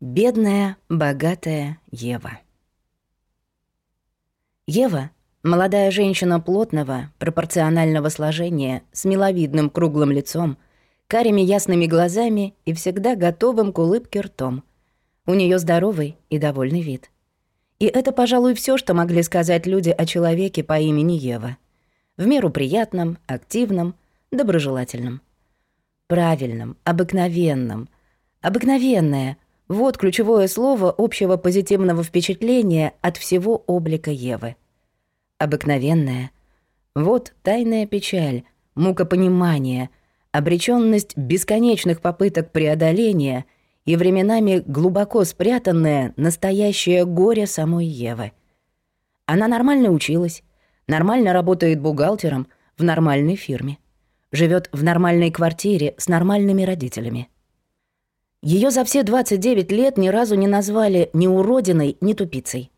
Бедная, богатая Ева. Ева — молодая женщина плотного, пропорционального сложения, с миловидным круглым лицом, карими ясными глазами и всегда готовым к улыбке ртом. У нее здоровый и довольный вид. И это, пожалуй, все, что могли сказать люди о человеке по имени Ева. В меру приятном, активном, доброжелательном. Правильном, обыкновенном. Обыкновенное — вот ключевое слово общего позитивного впечатления от всего облика Евы. Обыкновенная. Вот тайная печаль, мука понимания, обречённость бесконечных попыток преодоления и временами глубоко спрятанное настоящее горе самой Евы. Она нормально училась, нормально работает бухгалтером в нормальной фирме, живет в нормальной квартире с нормальными родителями. Ее за все 29 лет ни разу не назвали ни уродиной, ни тупицей.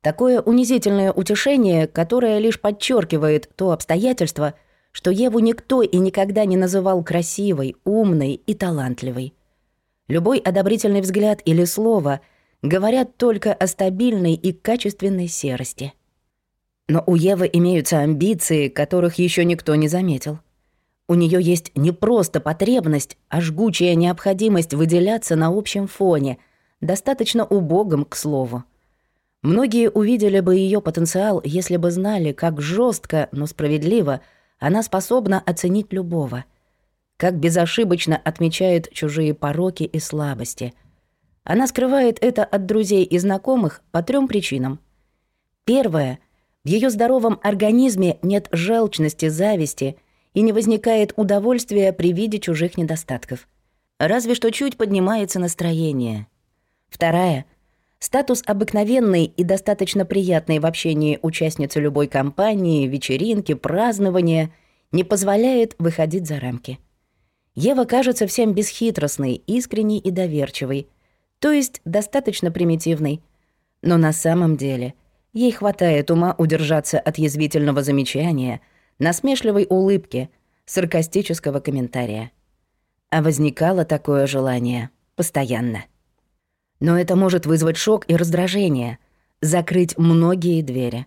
Такое унизительное утешение, которое лишь подчеркивает то обстоятельство, что Еву никто и никогда не называл красивой, умной и талантливой. Любой одобрительный взгляд или слово говорят только о стабильной и качественной серости. Но у Евы имеются амбиции, которых еще никто не заметил – у нее есть не просто потребность, а жгучая необходимость выделяться на общем фоне, достаточно убогом, к слову. Многие увидели бы ее потенциал, если бы знали, как жестко, но справедливо она способна оценить любого, как безошибочно отмечает чужие пороки и слабости. Она скрывает это от друзей и знакомых по трем причинам. Первое. В ее здоровом организме нет желчности, зависти – и не возникает удовольствия при виде чужих недостатков. Разве что чуть поднимается настроение. Вторая. Статус обыкновенный и достаточно приятный в общении участницы любой компании, вечеринки, празднования не позволяет выходить за рамки. Ева кажется всем бесхитростной, искренней и доверчивой, то есть достаточно примитивной. Но на самом деле ей хватает ума удержаться от язвительного замечания – насмешливой улыбки, саркастического комментария. А возникало такое желание постоянно. Но это может вызвать шок и раздражение, закрыть многие двери.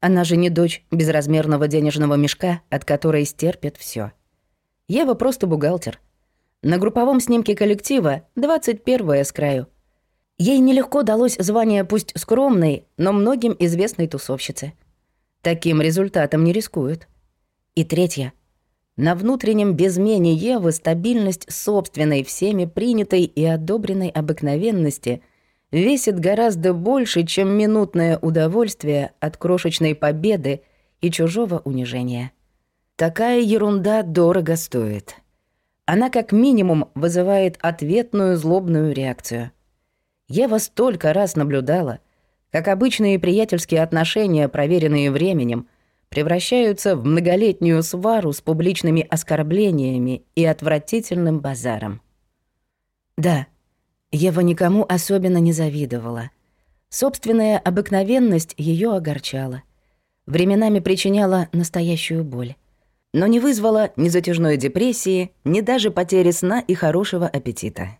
Она же не дочь безразмерного денежного мешка, от которой стерпит все. Ева просто бухгалтер. На групповом снимке коллектива 21-я с краю. Ей нелегко далось звание пусть скромной, но многим известной тусовщице. Таким результатом не рискуют. И третье. На внутреннем безмене Евы стабильность собственной всеми принятой и одобренной обыкновенности весит гораздо больше, чем минутное удовольствие от крошечной победы и чужого унижения. Такая ерунда дорого стоит. Она как минимум вызывает ответную злобную реакцию. Ева столько раз наблюдала, как обычные приятельские отношения, проверенные временем, превращаются в многолетнюю свару с публичными оскорблениями и отвратительным базаром. Да, Ева никому особенно не завидовала. Собственная обыкновенность ее огорчала. Временами причиняла настоящую боль. Но не вызвала ни затяжной депрессии, ни даже потери сна и хорошего аппетита.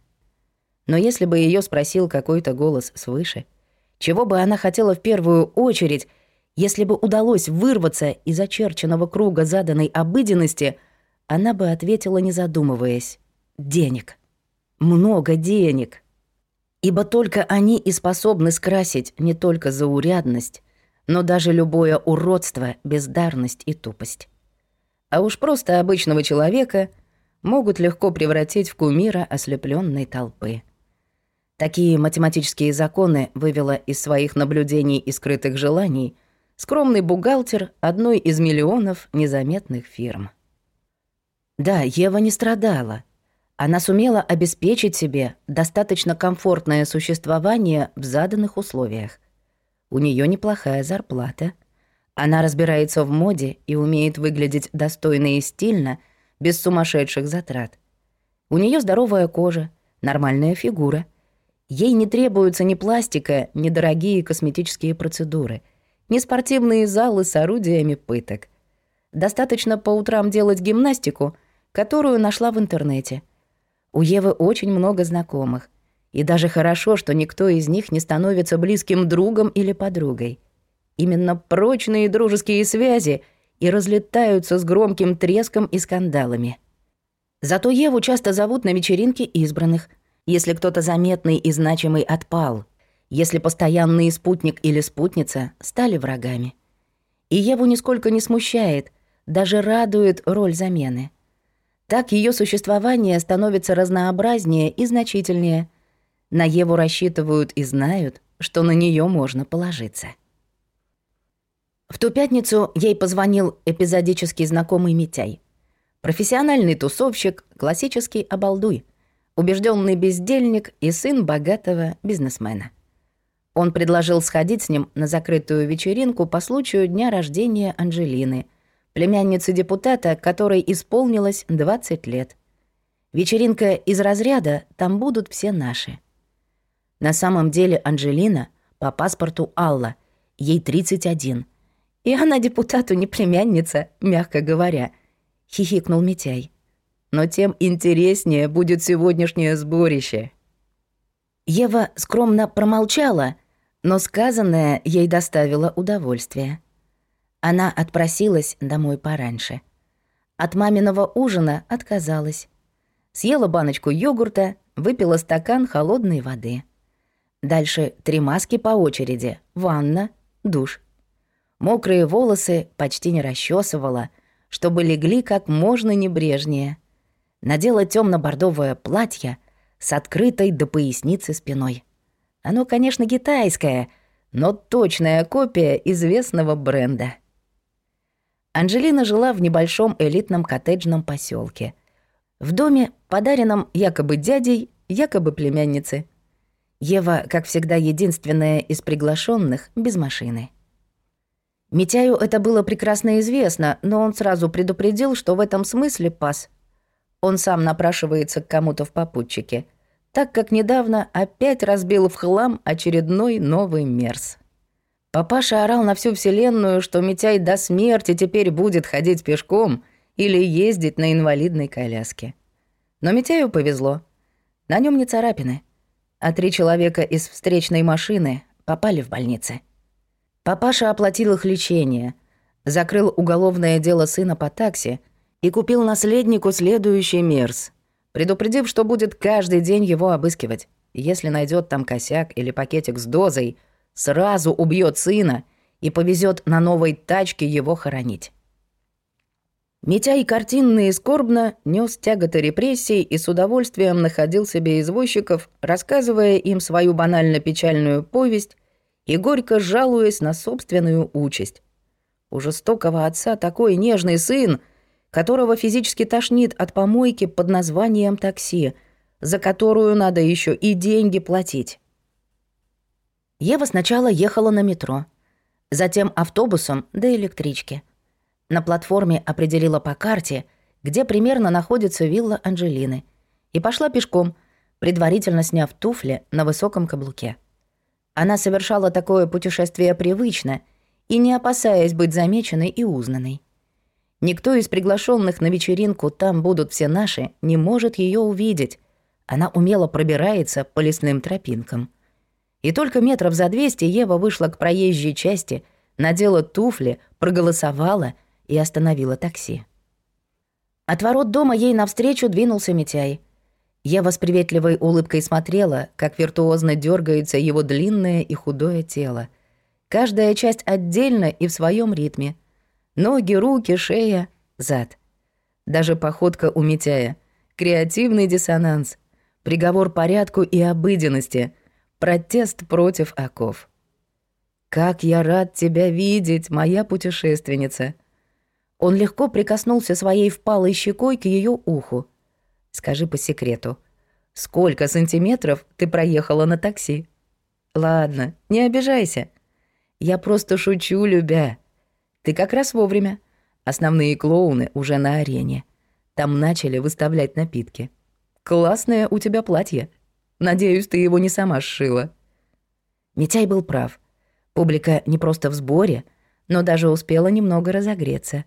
Но если бы ее спросил какой-то голос свыше, чего бы она хотела в первую очередь — если бы удалось вырваться из очерченного круга заданной обыденности, она бы ответила, не задумываясь. «Денег. Много денег». Ибо только они и способны скрасить не только заурядность, но даже любое уродство, бездарность и тупость. А уж просто обычного человека могут легко превратить в кумира ослепленной толпы. Такие математические законы вывела из своих наблюдений и скрытых желаний скромный бухгалтер одной из миллионов незаметных фирм. Да, Ева не страдала. Она сумела обеспечить себе достаточно комфортное существование в заданных условиях. У нее неплохая зарплата. Она разбирается в моде и умеет выглядеть достойно и стильно, без сумасшедших затрат. У нее здоровая кожа, нормальная фигура. Ей не требуются ни пластика, ни дорогие косметические процедуры – ни спортивные залы с орудиями пыток. Достаточно по утрам делать гимнастику, которую нашла в интернете. У Евы очень много знакомых. И даже хорошо, что никто из них не становится близким другом или подругой. Именно прочные дружеские связи и разлетаются с громким треском и скандалами. Зато Еву часто зовут на вечеринки избранных, если кто-то заметный и значимый отпал если постоянный спутник или спутница стали врагами. И Еву нисколько не смущает, даже радует роль замены. Так ее существование становится разнообразнее и значительнее. На Еву рассчитывают и знают, что на нее можно положиться. В ту пятницу ей позвонил эпизодический знакомый Митяй. Профессиональный тусовщик, классический обалдуй, убежденный бездельник и сын богатого бизнесмена. Он предложил сходить с ним на закрытую вечеринку по случаю дня рождения Анжелины, племянницы депутата, которой исполнилось 20 лет. Вечеринка из разряда «там будут все наши». На самом деле Анжелина по паспорту Алла, ей 31. И она депутату не племянница, мягко говоря, хихикнул Митяй. Но тем интереснее будет сегодняшнее сборище. Ева скромно промолчала, но сказанное ей доставило удовольствие. Она отпросилась домой пораньше. От маминого ужина отказалась. Съела баночку йогурта, выпила стакан холодной воды. Дальше три маски по очереди, ванна, душ. Мокрые волосы почти не расчесывала, чтобы легли как можно небрежнее. Надела темно бордовое платье с открытой до поясницы спиной. Оно, конечно, китайское, но точная копия известного бренда. Анжелина жила в небольшом элитном коттеджном поселке, В доме, подаренном якобы дядей, якобы племяннице. Ева, как всегда, единственная из приглашенных без машины. Митяю это было прекрасно известно, но он сразу предупредил, что в этом смысле пас. Он сам напрашивается к кому-то в попутчике так как недавно опять разбил в хлам очередной новый мерз. Папаша орал на всю вселенную, что Митяй до смерти теперь будет ходить пешком или ездить на инвалидной коляске. Но Митяю повезло. На нем не царапины. А три человека из встречной машины попали в больницы. Папаша оплатил их лечение, закрыл уголовное дело сына по такси и купил наследнику следующий мерз — предупредив, что будет каждый день его обыскивать. Если найдет там косяк или пакетик с дозой, сразу убьет сына и повезет на новой тачке его хоронить. Митя и картинно и скорбно нес тяготы репрессий и с удовольствием находил себе извозчиков, рассказывая им свою банально-печальную повесть и горько жалуясь на собственную участь. У жестокого отца такой нежный сын — которого физически тошнит от помойки под названием такси, за которую надо еще и деньги платить. Ева сначала ехала на метро, затем автобусом до электрички. На платформе определила по карте, где примерно находится вилла Анжелины, и пошла пешком, предварительно сняв туфли на высоком каблуке. Она совершала такое путешествие привычно и не опасаясь быть замеченной и узнанной. Никто из приглашенных на вечеринку «Там будут все наши» не может ее увидеть. Она умело пробирается по лесным тропинкам. И только метров за двести Ева вышла к проезжей части, надела туфли, проголосовала и остановила такси. От ворот дома ей навстречу двинулся Митяй. Ева с приветливой улыбкой смотрела, как виртуозно дергается его длинное и худое тело. Каждая часть отдельно и в своем ритме. Ноги, руки, шея, зад. Даже походка у Митяя. Креативный диссонанс. Приговор порядку и обыденности. Протест против оков. «Как я рад тебя видеть, моя путешественница!» Он легко прикоснулся своей впалой щекой к ее уху. «Скажи по секрету, сколько сантиметров ты проехала на такси?» «Ладно, не обижайся. Я просто шучу, любя. Ты как раз вовремя. Основные клоуны уже на арене. Там начали выставлять напитки. Классное у тебя платье. Надеюсь, ты его не сама сшила. Митяй был прав. Публика не просто в сборе, но даже успела немного разогреться.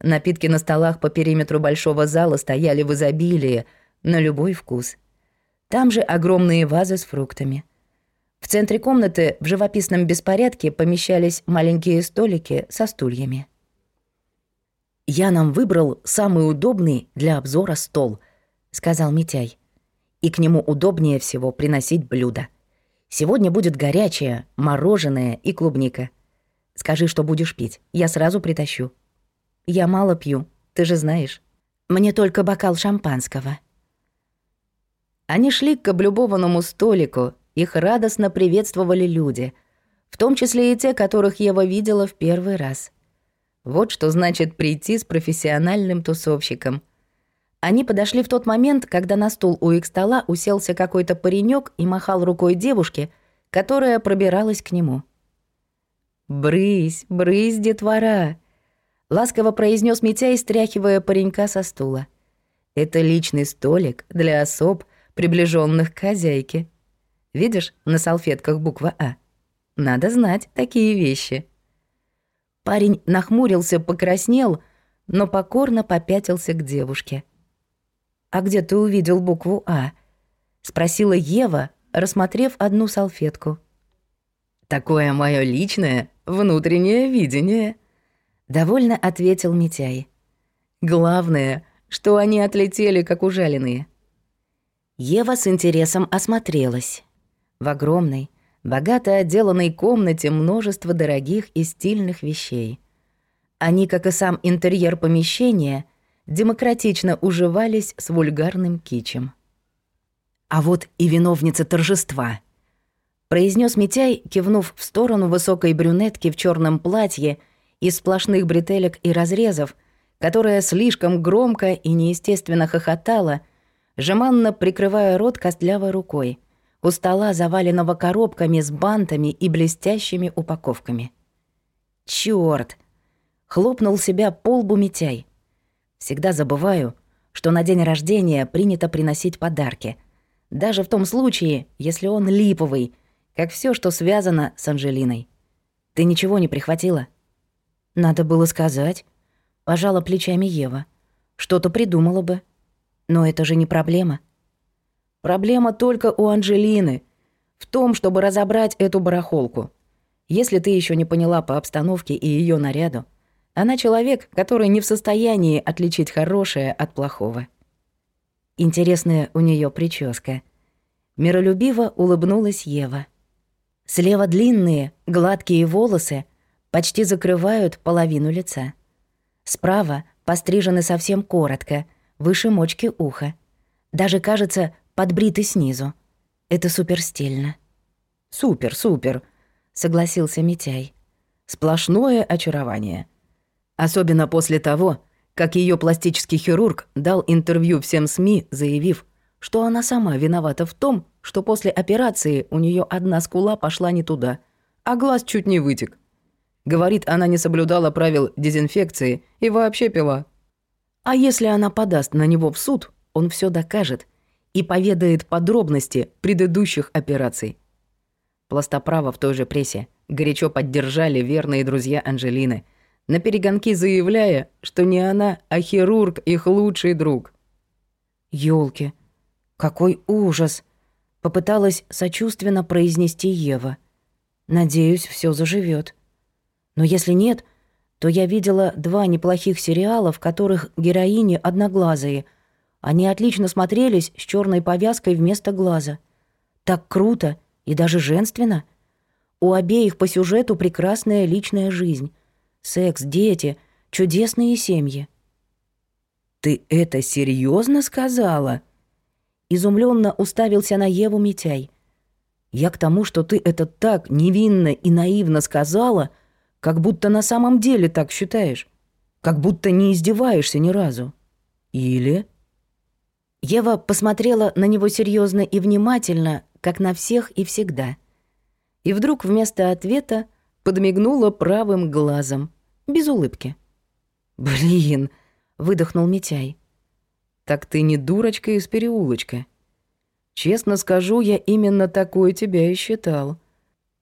Напитки на столах по периметру большого зала стояли в изобилии, на любой вкус. Там же огромные вазы с фруктами — в центре комнаты в живописном беспорядке помещались маленькие столики со стульями. «Я нам выбрал самый удобный для обзора стол», — сказал Митяй. «И к нему удобнее всего приносить блюда. Сегодня будет горячее, мороженое и клубника. Скажи, что будешь пить, я сразу притащу». «Я мало пью, ты же знаешь. Мне только бокал шампанского». Они шли к облюбованному столику, их радостно приветствовали люди, в том числе и те, которых Ева видела в первый раз. Вот что значит прийти с профессиональным тусовщиком. Они подошли в тот момент, когда на стул у их стола уселся какой-то паренек и махал рукой девушке, которая пробиралась к нему. «Брысь, брысь, детвора!» — ласково произнес Митяй, стряхивая паренька со стула. «Это личный столик для особ, приближенных к хозяйке». Видишь, на салфетках буква «А». Надо знать такие вещи». Парень нахмурился, покраснел, но покорно попятился к девушке. «А где ты увидел букву «А»?» — спросила Ева, рассмотрев одну салфетку. «Такое мое личное внутреннее видение», — довольно ответил Митяй. «Главное, что они отлетели, как ужаленные». Ева с интересом осмотрелась. В огромной, богато отделанной комнате множество дорогих и стильных вещей. Они, как и сам интерьер помещения, демократично уживались с вульгарным кичем. «А вот и виновница торжества», — произнес Митяй, кивнув в сторону высокой брюнетки в черном платье из сплошных бретелек и разрезов, которая слишком громко и неестественно хохотала, жеманно прикрывая рот костлявой рукой — у стола, заваленного коробками с бантами и блестящими упаковками. «Чёрт!» — хлопнул себя по лбу Митяй. «Всегда забываю, что на день рождения принято приносить подарки. Даже в том случае, если он липовый, как все, что связано с Анжелиной. Ты ничего не прихватила?» «Надо было сказать», — пожала плечами Ева. «Что-то придумала бы. Но это же не проблема». Проблема только у Анжелины. В том, чтобы разобрать эту барахолку. Если ты еще не поняла по обстановке и ее наряду, она человек, который не в состоянии отличить хорошее от плохого. Интересная у нее прическа. Миролюбиво улыбнулась Ева. Слева длинные, гладкие волосы почти закрывают половину лица. Справа пострижены совсем коротко, выше мочки уха. Даже кажется, подбриты снизу. Это супер стильно. «Супер, супер», — согласился Митяй. «Сплошное очарование. Особенно после того, как ее пластический хирург дал интервью всем СМИ, заявив, что она сама виновата в том, что после операции у нее одна скула пошла не туда, а глаз чуть не вытек. Говорит, она не соблюдала правил дезинфекции и вообще пила. А если она подаст на него в суд, он все докажет и поведает подробности предыдущих операций. Пластоправо в той же прессе горячо поддержали верные друзья Анжелины, на перегонки заявляя, что не она, а хирург их лучший друг. «Ёлки, какой ужас!» — попыталась сочувственно произнести Ева. «Надеюсь, все заживет. Но если нет, то я видела два неплохих сериала, в которых героини одноглазые — они отлично смотрелись с черной повязкой вместо глаза. Так круто и даже женственно. У обеих по сюжету прекрасная личная жизнь. Секс, дети, чудесные семьи. «Ты это серьезно сказала?» Изумленно уставился на Еву Митяй. «Я к тому, что ты это так невинно и наивно сказала, как будто на самом деле так считаешь, как будто не издеваешься ни разу. Или...» Ева посмотрела на него серьезно и внимательно, как на всех и всегда. И вдруг вместо ответа подмигнула правым глазом, без улыбки. «Блин!» — выдохнул Митяй. «Так ты не дурочка из переулочка. Честно скажу, я именно такой тебя и считал.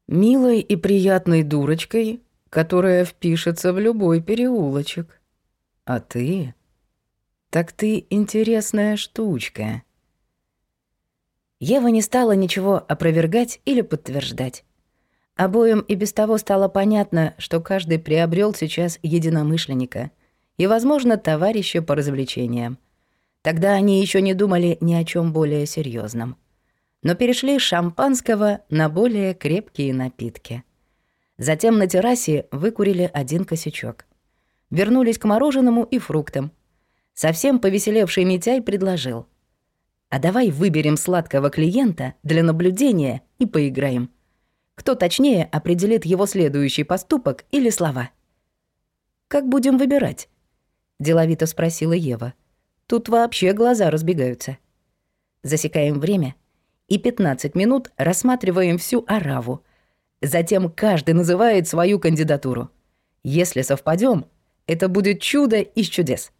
Милой и приятной дурочкой, которая впишется в любой переулочек. А ты...» «Так ты интересная штучка». Ева не стала ничего опровергать или подтверждать. Обоим и без того стало понятно, что каждый приобрел сейчас единомышленника и, возможно, товарища по развлечениям. Тогда они еще не думали ни о чем более серьезном, но перешли с шампанского на более крепкие напитки. Затем на террасе выкурили один косячок. Вернулись к мороженому и фруктам — совсем повеселевший Митяй предложил. «А давай выберем сладкого клиента для наблюдения и поиграем. Кто точнее определит его следующий поступок или слова?» «Как будем выбирать?» — деловито спросила Ева. «Тут вообще глаза разбегаются». Засекаем время и 15 минут рассматриваем всю араву. Затем каждый называет свою кандидатуру. Если совпадем, это будет чудо из чудес.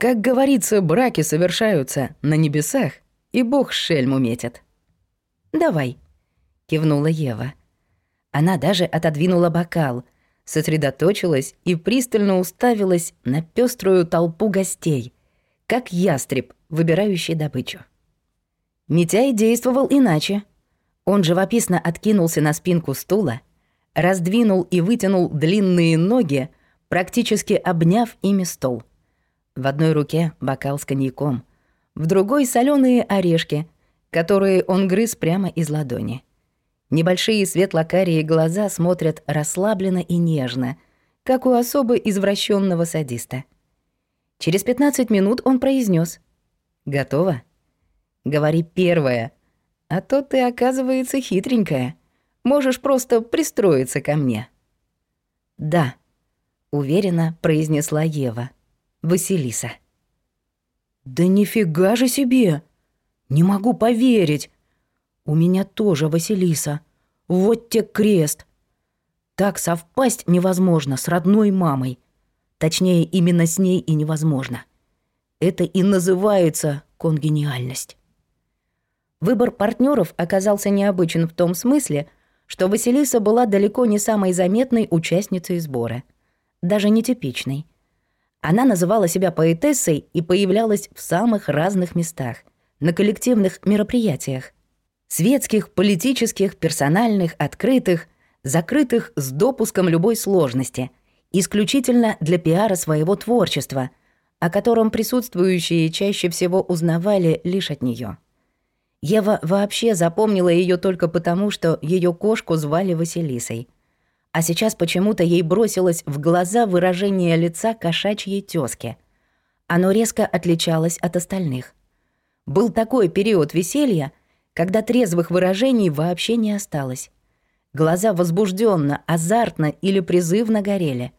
Как говорится, браки совершаются на небесах, и бог шельму метит. «Давай», — кивнула Ева. Она даже отодвинула бокал, сосредоточилась и пристально уставилась на пеструю толпу гостей, как ястреб, выбирающий добычу. Митяй действовал иначе. Он живописно откинулся на спинку стула, раздвинул и вытянул длинные ноги, практически обняв ими стол — в одной руке бокал с коньяком, в другой — соленые орешки, которые он грыз прямо из ладони. Небольшие светлокарие глаза смотрят расслабленно и нежно, как у особо извращенного садиста. Через 15 минут он произнес: «Готово?» «Говори первое, а то ты, оказывается, хитренькая. Можешь просто пристроиться ко мне». «Да», — уверенно произнесла Ева. Василиса. «Да нифига же себе! Не могу поверить! У меня тоже Василиса. Вот те крест! Так совпасть невозможно с родной мамой. Точнее, именно с ней и невозможно. Это и называется конгениальность». Выбор партнеров оказался необычен в том смысле, что Василиса была далеко не самой заметной участницей сбора. Даже нетипичной. Она называла себя поэтессой и появлялась в самых разных местах, на коллективных мероприятиях. Светских, политических, персональных, открытых, закрытых с допуском любой сложности, исключительно для пиара своего творчества, о котором присутствующие чаще всего узнавали лишь от нее. Ева вообще запомнила ее только потому, что ее кошку звали Василисой — а сейчас почему-то ей бросилось в глаза выражение лица кошачьей тёзки. Оно резко отличалось от остальных. Был такой период веселья, когда трезвых выражений вообще не осталось. Глаза возбужденно, азартно или призывно горели.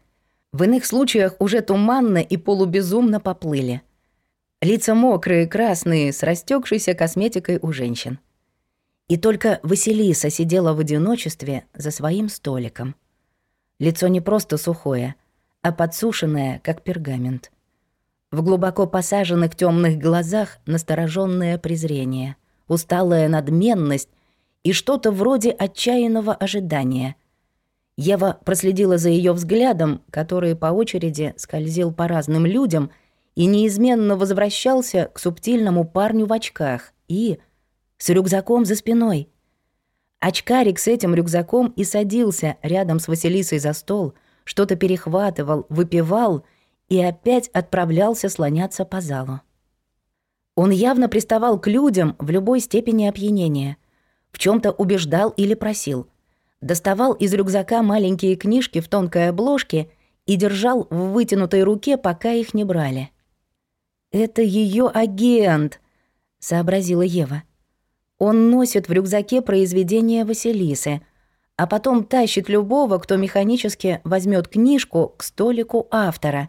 В иных случаях уже туманно и полубезумно поплыли. Лица мокрые, красные, с растекшейся косметикой у женщин. И только Василиса сидела в одиночестве за своим столиком. Лицо не просто сухое, а подсушенное, как пергамент. В глубоко посаженных темных глазах настороженное презрение, усталая надменность и что-то вроде отчаянного ожидания. Ева проследила за ее взглядом, который по очереди скользил по разным людям и неизменно возвращался к субтильному парню в очках и с рюкзаком за спиной. Очкарик с этим рюкзаком и садился рядом с Василисой за стол, что-то перехватывал, выпивал и опять отправлялся слоняться по залу. Он явно приставал к людям в любой степени опьянения, в чем то убеждал или просил, доставал из рюкзака маленькие книжки в тонкой обложке и держал в вытянутой руке, пока их не брали. «Это ее агент», — сообразила Ева. Он носит в рюкзаке произведения Василисы, а потом тащит любого, кто механически возьмет книжку к столику автора.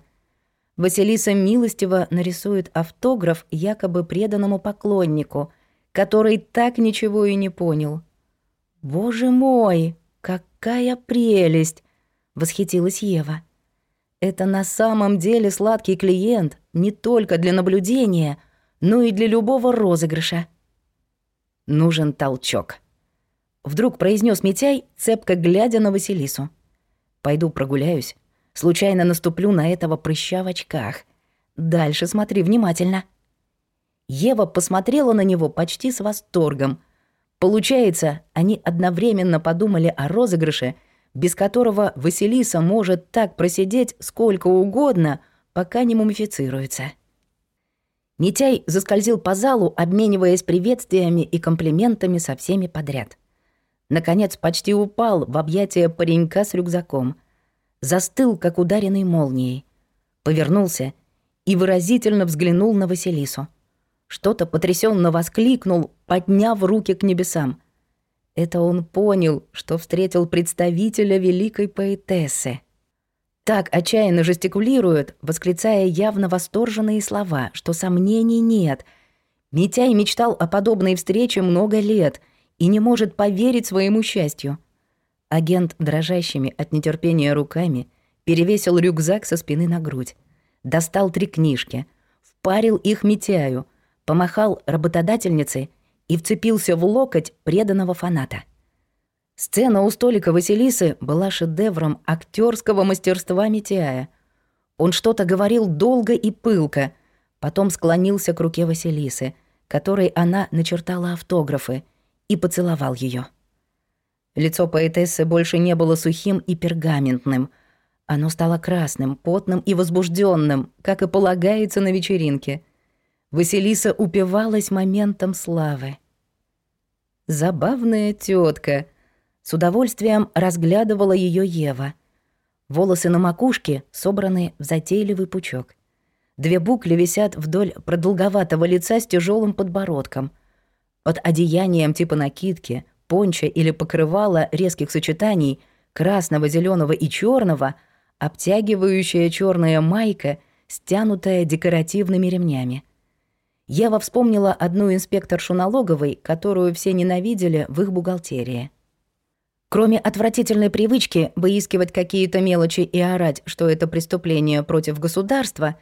Василиса милостиво нарисует автограф якобы преданному поклоннику, который так ничего и не понял. «Боже мой, какая прелесть!» — восхитилась Ева. «Это на самом деле сладкий клиент не только для наблюдения, но и для любого розыгрыша». Нужен толчок. Вдруг произнес Митяй, цепко глядя на Василису. Пойду прогуляюсь. Случайно наступлю на этого прыща в очках. Дальше смотри внимательно. Ева посмотрела на него почти с восторгом. Получается, они одновременно подумали о розыгрыше, без которого Василиса может так просидеть сколько угодно, пока не мумифицируется. Митяй заскользил по залу, обмениваясь приветствиями и комплиментами со всеми подряд. Наконец почти упал в объятия паренька с рюкзаком. Застыл, как ударенный молнией. Повернулся и выразительно взглянул на Василису. Что-то потрясенно воскликнул, подняв руки к небесам. Это он понял, что встретил представителя великой поэтессы так отчаянно жестикулируют, восклицая явно восторженные слова, что сомнений нет. Митяй мечтал о подобной встрече много лет и не может поверить своему счастью. Агент, дрожащими от нетерпения руками, перевесил рюкзак со спины на грудь, достал три книжки, впарил их Митяю, помахал работодательнице и вцепился в локоть преданного фаната — Сцена у столика Василисы была шедевром актерского мастерства Митяя. Он что-то говорил долго и пылко, потом склонился к руке Василисы, которой она начертала автографы, и поцеловал ее. Лицо поэтессы больше не было сухим и пергаментным. Оно стало красным, потным и возбужденным, как и полагается на вечеринке. Василиса упивалась моментом славы. «Забавная тетка, с удовольствием разглядывала ее Ева. Волосы на макушке собраны в затейливый пучок. Две букли висят вдоль продолговатого лица с тяжелым подбородком. Под одеянием типа накидки, понча или покрывала резких сочетаний красного, зеленого и черного, обтягивающая черная майка, стянутая декоративными ремнями. Ева вспомнила одну инспекторшу налоговой, которую все ненавидели в их бухгалтерии — Кроме отвратительной привычки выискивать какие-то мелочи и орать, что это преступление против государства,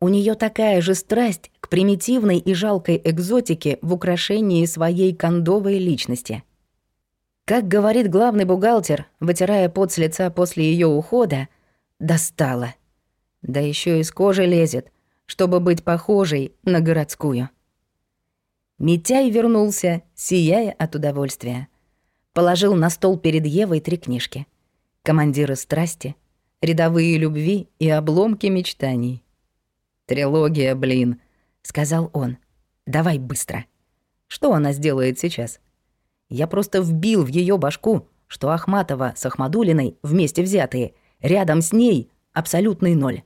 у нее такая же страсть к примитивной и жалкой экзотике в украшении своей кондовой личности. Как говорит главный бухгалтер, вытирая пот с лица после ее ухода, достала. Да еще из кожи лезет, чтобы быть похожей на городскую. Митяй вернулся, сияя от удовольствия положил на стол перед Евой три книжки. «Командиры страсти», «Рядовые любви» и «Обломки мечтаний». «Трилогия, блин», — сказал он. «Давай быстро». «Что она сделает сейчас?» «Я просто вбил в ее башку, что Ахматова с Ахмадулиной вместе взятые, рядом с ней абсолютный ноль».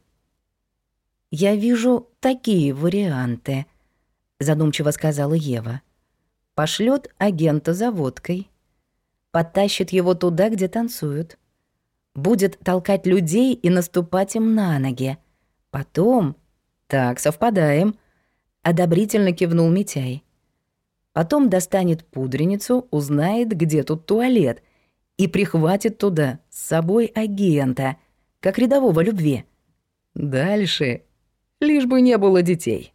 «Я вижу такие варианты», — задумчиво сказала Ева. Пошлет агента за водкой». Потащит его туда, где танцуют. Будет толкать людей и наступать им на ноги. Потом... Так, совпадаем. Одобрительно кивнул Митяй. Потом достанет пудреницу, узнает, где тут туалет, и прихватит туда с собой агента, как рядового любви. Дальше. Лишь бы не было детей.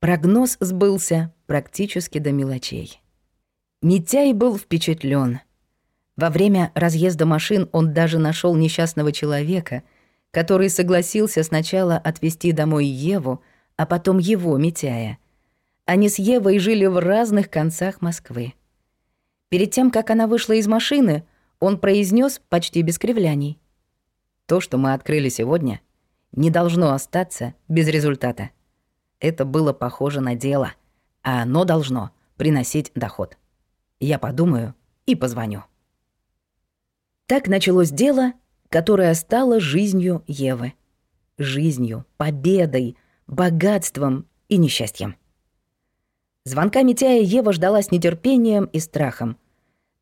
Прогноз сбылся практически до мелочей. Митяй был впечатлен. Во время разъезда машин он даже нашел несчастного человека, который согласился сначала отвезти домой Еву, а потом его, Митяя. Они с Евой жили в разных концах Москвы. Перед тем, как она вышла из машины, он произнес почти без кривляний. «То, что мы открыли сегодня, не должно остаться без результата. Это было похоже на дело, а оно должно приносить доход». Я подумаю и позвоню. Так началось дело, которое стало жизнью Евы. Жизнью, победой, богатством и несчастьем. Звонка Митяя Ева ждала с нетерпением и страхом.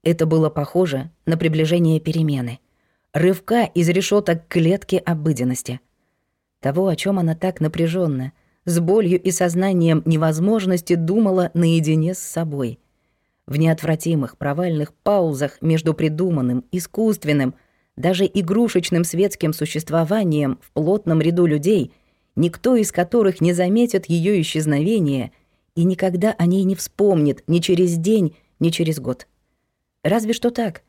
Это было похоже на приближение перемены. Рывка из решеток клетки обыденности. Того, о чем она так напряженно, с болью и сознанием невозможности думала наедине с собой — в неотвратимых провальных паузах между придуманным, искусственным, даже игрушечным светским существованием в плотном ряду людей, никто из которых не заметит ее исчезновение и никогда о ней не вспомнит ни через день, ни через год. Разве что так.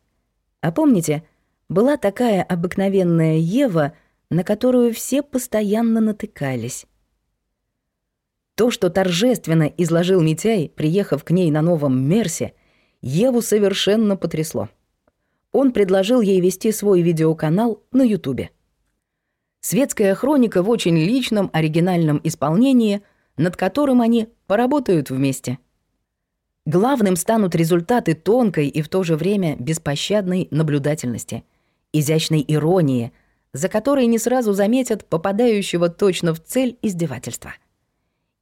А помните, была такая обыкновенная Ева, на которую все постоянно натыкались. То, что торжественно изложил Митяй, приехав к ней на новом Мерсе, Еву совершенно потрясло. Он предложил ей вести свой видеоканал на Ютубе. Светская хроника в очень личном оригинальном исполнении, над которым они поработают вместе – Главным станут результаты тонкой и в то же время беспощадной наблюдательности, изящной иронии, за которой не сразу заметят попадающего точно в цель издевательства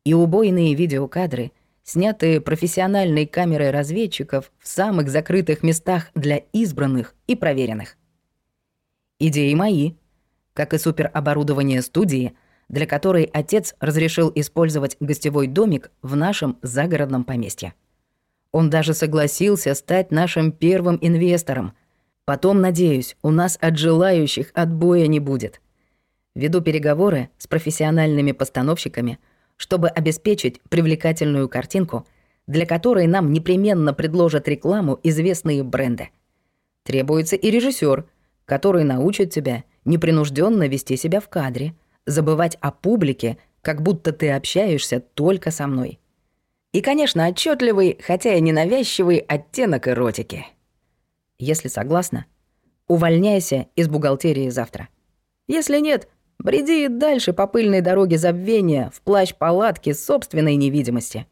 и убойные видеокадры, снятые профессиональной камерой разведчиков в самых закрытых местах для избранных и проверенных. Идеи мои, как и супероборудование студии, для которой отец разрешил использовать гостевой домик в нашем загородном поместье. Он даже согласился стать нашим первым инвестором. Потом, надеюсь, у нас от желающих отбоя не будет. Веду переговоры с профессиональными постановщиками – чтобы обеспечить привлекательную картинку, для которой нам непременно предложат рекламу известные бренды. Требуется и режиссер, который научит тебя непринужденно вести себя в кадре, забывать о публике, как будто ты общаешься только со мной. И, конечно, отчетливый, хотя и ненавязчивый оттенок эротики. Если согласна, увольняйся из бухгалтерии завтра. Если нет — Бреди и дальше по пыльной дороге забвения в плащ палатки собственной невидимости.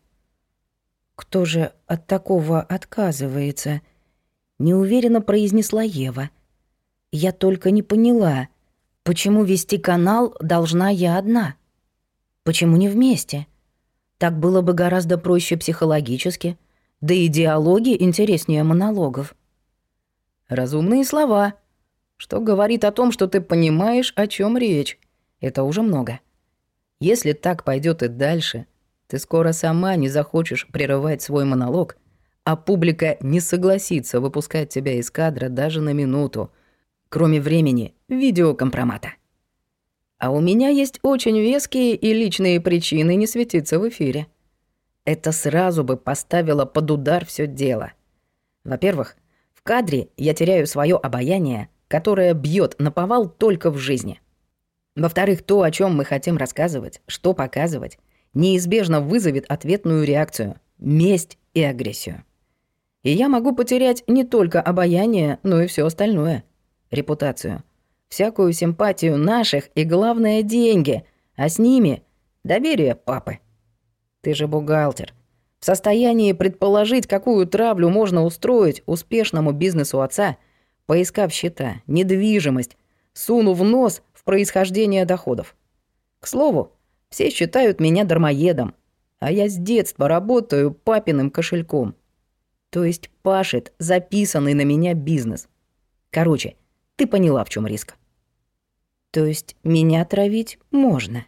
«Кто же от такого отказывается?» — неуверенно произнесла Ева. «Я только не поняла, почему вести канал должна я одна? Почему не вместе? Так было бы гораздо проще психологически, да и диалоги интереснее монологов». «Разумные слова», что говорит о том, что ты понимаешь, о чем речь. Это уже много. Если так пойдет и дальше, ты скоро сама не захочешь прерывать свой монолог, а публика не согласится выпускать тебя из кадра даже на минуту, кроме времени видеокомпромата. А у меня есть очень веские и личные причины не светиться в эфире. Это сразу бы поставило под удар все дело. Во-первых, в кадре я теряю свое обаяние, которая бьет на повал только в жизни. Во-вторых, то, о чем мы хотим рассказывать, что показывать, неизбежно вызовет ответную реакцию – месть и агрессию. И я могу потерять не только обаяние, но и все остальное – репутацию, всякую симпатию наших и, главное, деньги, а с ними – доверие папы. Ты же бухгалтер. В состоянии предположить, какую травлю можно устроить успешному бизнесу отца – поискав счета, недвижимость, суну в нос в происхождение доходов. К слову, все считают меня дармоедом, а я с детства работаю папиным кошельком. То есть пашет записанный на меня бизнес. Короче, ты поняла, в чем риск. То есть меня травить можно.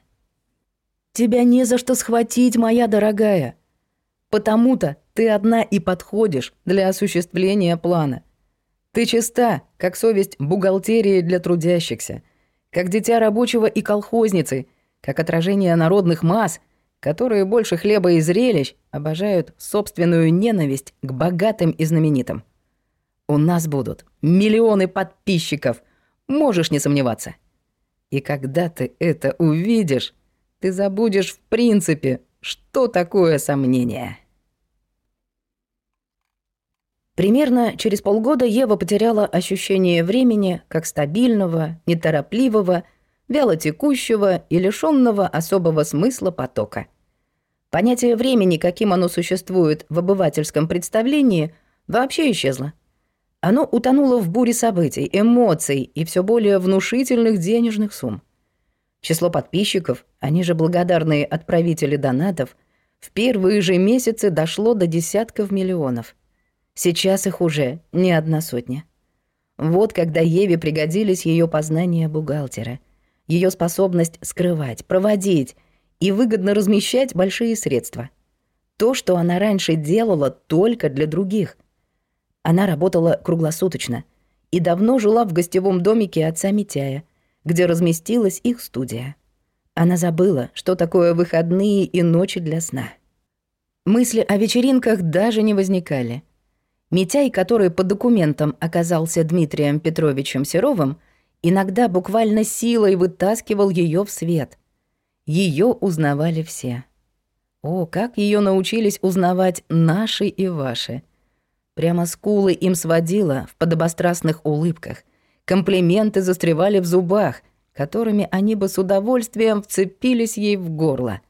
Тебя не за что схватить, моя дорогая. Потому-то ты одна и подходишь для осуществления плана. Ты чиста, как совесть бухгалтерии для трудящихся, как дитя рабочего и колхозницы, как отражение народных масс, которые больше хлеба и зрелищ обожают собственную ненависть к богатым и знаменитым. У нас будут миллионы подписчиков, можешь не сомневаться. И когда ты это увидишь, ты забудешь в принципе, что такое сомнение». Примерно через полгода Ева потеряла ощущение времени как стабильного, неторопливого, вялотекущего и лишенного особого смысла потока. Понятие времени, каким оно существует в обывательском представлении, вообще исчезло. Оно утонуло в буре событий, эмоций и все более внушительных денежных сумм. Число подписчиков, они же благодарные отправители донатов, в первые же месяцы дошло до десятков миллионов. Сейчас их уже не одна сотня. Вот когда Еве пригодились ее познания бухгалтера, ее способность скрывать, проводить и выгодно размещать большие средства. То, что она раньше делала только для других. Она работала круглосуточно и давно жила в гостевом домике отца Митяя, где разместилась их студия. Она забыла, что такое выходные и ночи для сна. Мысли о вечеринках даже не возникали — Митяй, который по документам оказался Дмитрием Петровичем Серовым, иногда буквально силой вытаскивал ее в свет. Ее узнавали все. О, как ее научились узнавать наши и ваши. Прямо скулы им сводило в подобострастных улыбках. Комплименты застревали в зубах, которыми они бы с удовольствием вцепились ей в горло.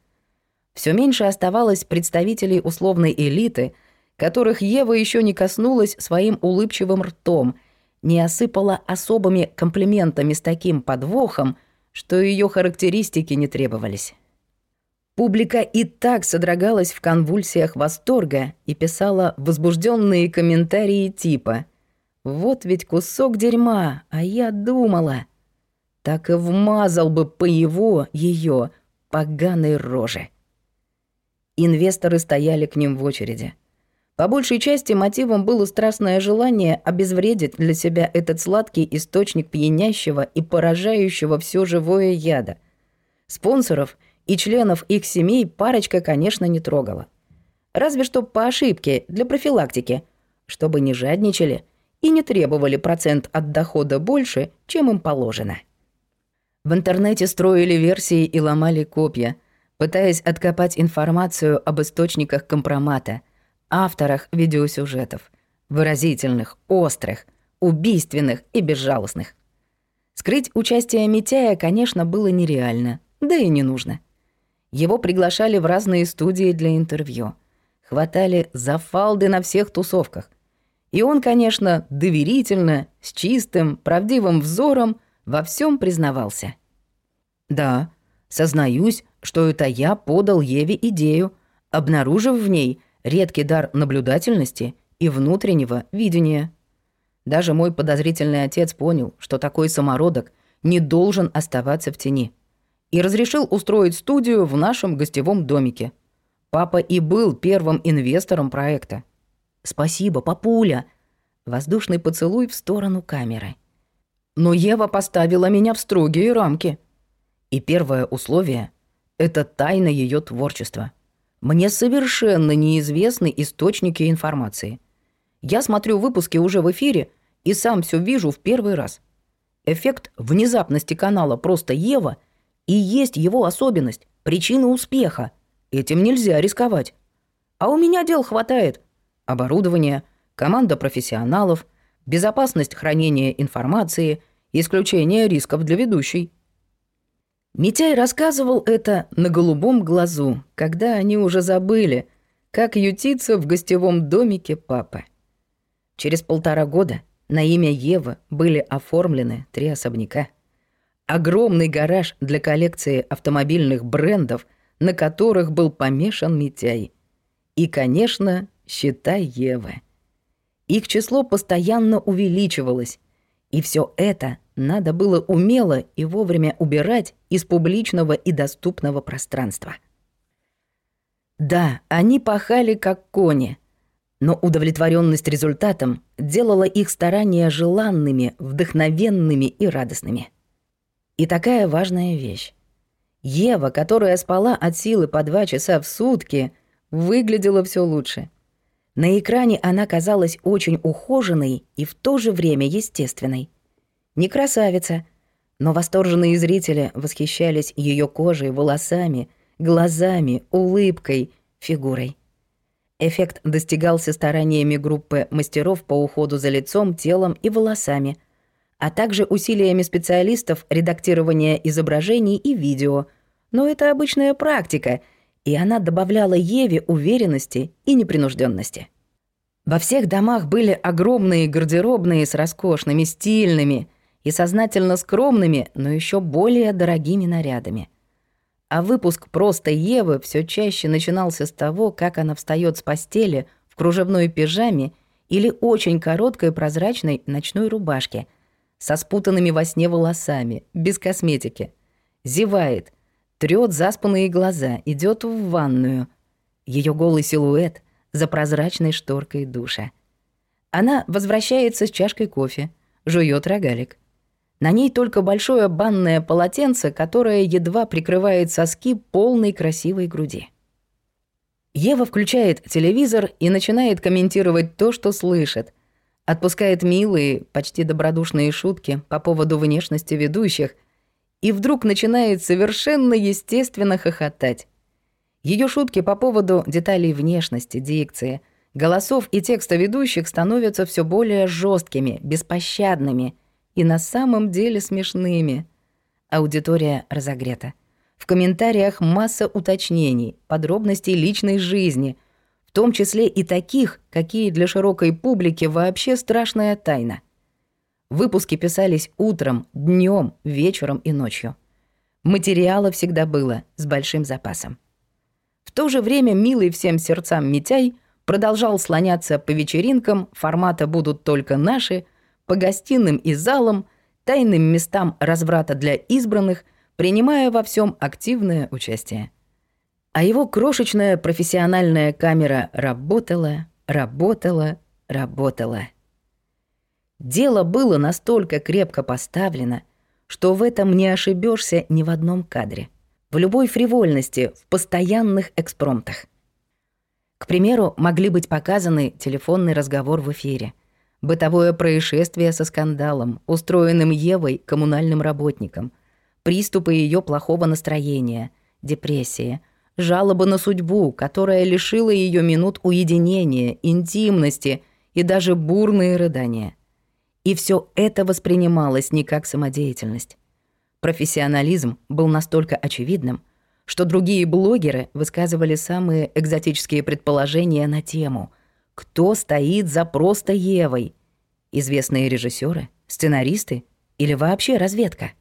Все меньше оставалось представителей условной элиты — которых Ева еще не коснулась своим улыбчивым ртом, не осыпала особыми комплиментами с таким подвохом, что ее характеристики не требовались. Публика и так содрогалась в конвульсиях восторга и писала возбужденные комментарии типа «Вот ведь кусок дерьма, а я думала». Так и вмазал бы по его, ее поганой роже. Инвесторы стояли к ним в очереди. По большей части мотивом было страстное желание обезвредить для себя этот сладкий источник пьянящего и поражающего все живое яда. Спонсоров и членов их семей парочка, конечно, не трогала. Разве что по ошибке, для профилактики, чтобы не жадничали и не требовали процент от дохода больше, чем им положено. В интернете строили версии и ломали копья, пытаясь откопать информацию об источниках компромата – авторах видеосюжетов. Выразительных, острых, убийственных и безжалостных. Скрыть участие Митяя, конечно, было нереально, да и не нужно. Его приглашали в разные студии для интервью. Хватали за фалды на всех тусовках. И он, конечно, доверительно, с чистым, правдивым взором во всем признавался. «Да, сознаюсь, что это я подал Еве идею, обнаружив в ней – редкий дар наблюдательности и внутреннего видения. Даже мой подозрительный отец понял, что такой самородок не должен оставаться в тени. И разрешил устроить студию в нашем гостевом домике. Папа и был первым инвестором проекта. «Спасибо, папуля!» Воздушный поцелуй в сторону камеры. «Но Ева поставила меня в строгие рамки. И первое условие — это тайна ее творчества». Мне совершенно неизвестны источники информации. Я смотрю выпуски уже в эфире и сам все вижу в первый раз. Эффект внезапности канала «Просто Ева» и есть его особенность, причина успеха. Этим нельзя рисковать. А у меня дел хватает. Оборудование, команда профессионалов, безопасность хранения информации, исключение рисков для ведущей – Митяй рассказывал это на голубом глазу, когда они уже забыли, как ютиться в гостевом домике папы. Через полтора года на имя Евы были оформлены три особняка. Огромный гараж для коллекции автомобильных брендов, на которых был помешан Митяй. И, конечно, счета Евы. Их число постоянно увеличивалось, и все это надо было умело и вовремя убирать из публичного и доступного пространства. Да, они пахали как кони, но удовлетворенность результатом делала их старания желанными, вдохновенными и радостными. И такая важная вещь. Ева, которая спала от силы по два часа в сутки, выглядела все лучше. На экране она казалась очень ухоженной и в то же время естественной – не красавица, но восторженные зрители восхищались ее кожей, волосами, глазами, улыбкой, фигурой. Эффект достигался стараниями группы мастеров по уходу за лицом, телом и волосами, а также усилиями специалистов редактирования изображений и видео. Но это обычная практика, и она добавляла Еве уверенности и непринужденности. Во всех домах были огромные гардеробные с роскошными, стильными – и сознательно скромными, но еще более дорогими нарядами. А выпуск «Просто Евы» все чаще начинался с того, как она встает с постели в кружевной пижаме или очень короткой прозрачной ночной рубашке, со спутанными во сне волосами, без косметики. Зевает, трёт заспанные глаза, идет в ванную. Ее голый силуэт за прозрачной шторкой душа. Она возвращается с чашкой кофе, жует рогалик. На ней только большое банное полотенце, которое едва прикрывает соски полной красивой груди. Ева включает телевизор и начинает комментировать то, что слышит. Отпускает милые, почти добродушные шутки по поводу внешности ведущих и вдруг начинает совершенно естественно хохотать. Ее шутки по поводу деталей внешности, дикции, голосов и текста ведущих становятся все более жесткими, беспощадными – и на самом деле смешными. Аудитория разогрета. В комментариях масса уточнений, подробностей личной жизни, в том числе и таких, какие для широкой публики вообще страшная тайна. Выпуски писались утром, днем, вечером и ночью. Материала всегда было, с большим запасом. В то же время милый всем сердцам Митяй продолжал слоняться по вечеринкам формата «Будут только наши», по гостиным и залам, тайным местам разврата для избранных, принимая во всем активное участие. А его крошечная профессиональная камера работала, работала, работала. Дело было настолько крепко поставлено, что в этом не ошибешься ни в одном кадре, в любой фривольности, в постоянных экспромтах. К примеру, могли быть показаны телефонный разговор в эфире, Бытовое происшествие со скандалом, устроенным Евой коммунальным работником. Приступы ее плохого настроения, депрессия. Жалоба на судьбу, которая лишила ее минут уединения, интимности и даже бурные рыдания. И все это воспринималось не как самодеятельность. Профессионализм был настолько очевидным, что другие блогеры высказывали самые экзотические предположения на тему – кто стоит за просто Евой. Известные режиссеры, сценаристы или вообще разведка.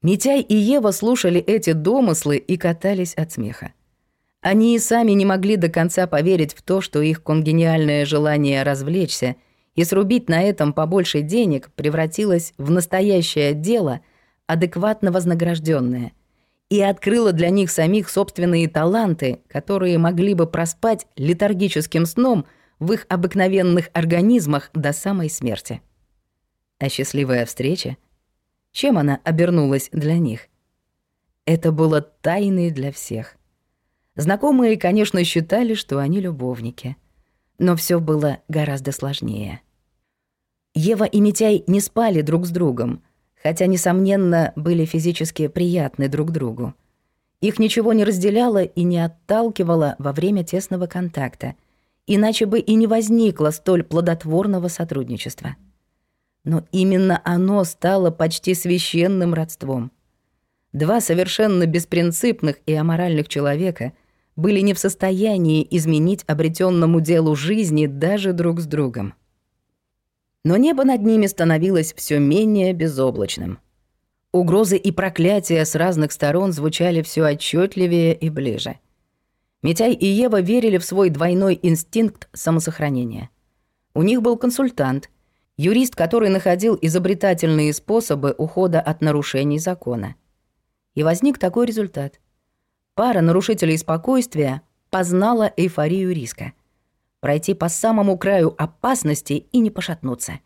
Митяй и Ева слушали эти домыслы и катались от смеха. Они и сами не могли до конца поверить в то, что их конгениальное желание развлечься и срубить на этом побольше денег превратилось в настоящее дело, адекватно вознагражденное, и открыло для них самих собственные таланты, которые могли бы проспать летаргическим сном – в их обыкновенных организмах до самой смерти. А счастливая встреча? Чем она обернулась для них? Это было тайной для всех. Знакомые, конечно, считали, что они любовники. Но все было гораздо сложнее. Ева и Митяй не спали друг с другом, хотя, несомненно, были физически приятны друг другу. Их ничего не разделяло и не отталкивало во время тесного контакта — иначе бы и не возникло столь плодотворного сотрудничества. Но именно оно стало почти священным родством. Два совершенно беспринципных и аморальных человека были не в состоянии изменить обретенному делу жизни даже друг с другом. Но небо над ними становилось все менее безоблачным. Угрозы и проклятия с разных сторон звучали все отчетливее и ближе — Митяй и Ева верили в свой двойной инстинкт самосохранения. У них был консультант, юрист, который находил изобретательные способы ухода от нарушений закона. И возник такой результат. Пара нарушителей спокойствия познала эйфорию риска. Пройти по самому краю опасности и не пошатнуться.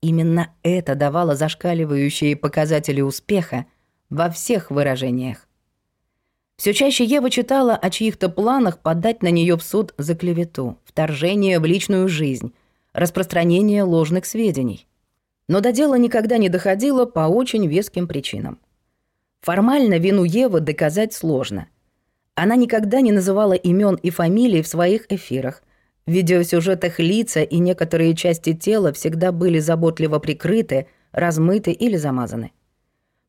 Именно это давало зашкаливающие показатели успеха во всех выражениях. Все чаще Ева читала о чьих-то планах подать на нее в суд за клевету, вторжение в личную жизнь, распространение ложных сведений. Но до дела никогда не доходило по очень веским причинам. Формально вину Евы доказать сложно. Она никогда не называла имен и фамилий в своих эфирах. В видеосюжетах лица и некоторые части тела всегда были заботливо прикрыты, размыты или замазаны.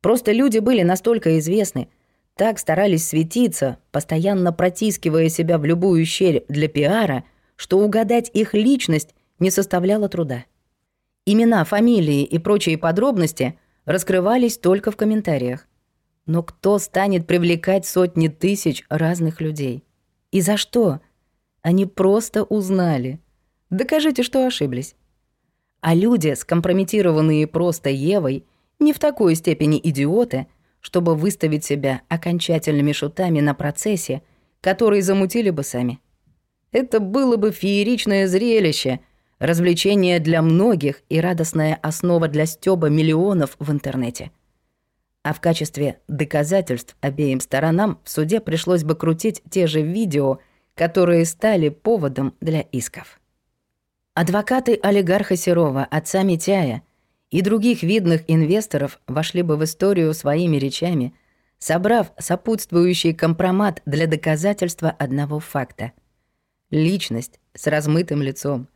Просто люди были настолько известны – так старались светиться, постоянно протискивая себя в любую щель для пиара, что угадать их личность не составляло труда. Имена, фамилии и прочие подробности раскрывались только в комментариях. Но кто станет привлекать сотни тысяч разных людей? И за что? Они просто узнали. Докажите, что ошиблись. А люди, скомпрометированные просто Евой, не в такой степени идиоты — чтобы выставить себя окончательными шутами на процессе, который замутили бы сами. Это было бы фееричное зрелище, развлечение для многих и радостная основа для стёба миллионов в интернете. А в качестве доказательств обеим сторонам в суде пришлось бы крутить те же видео, которые стали поводом для исков. Адвокаты олигарха Серова, отца Митяя – и других видных инвесторов вошли бы в историю своими речами, собрав сопутствующий компромат для доказательства одного факта. Личность с размытым лицом,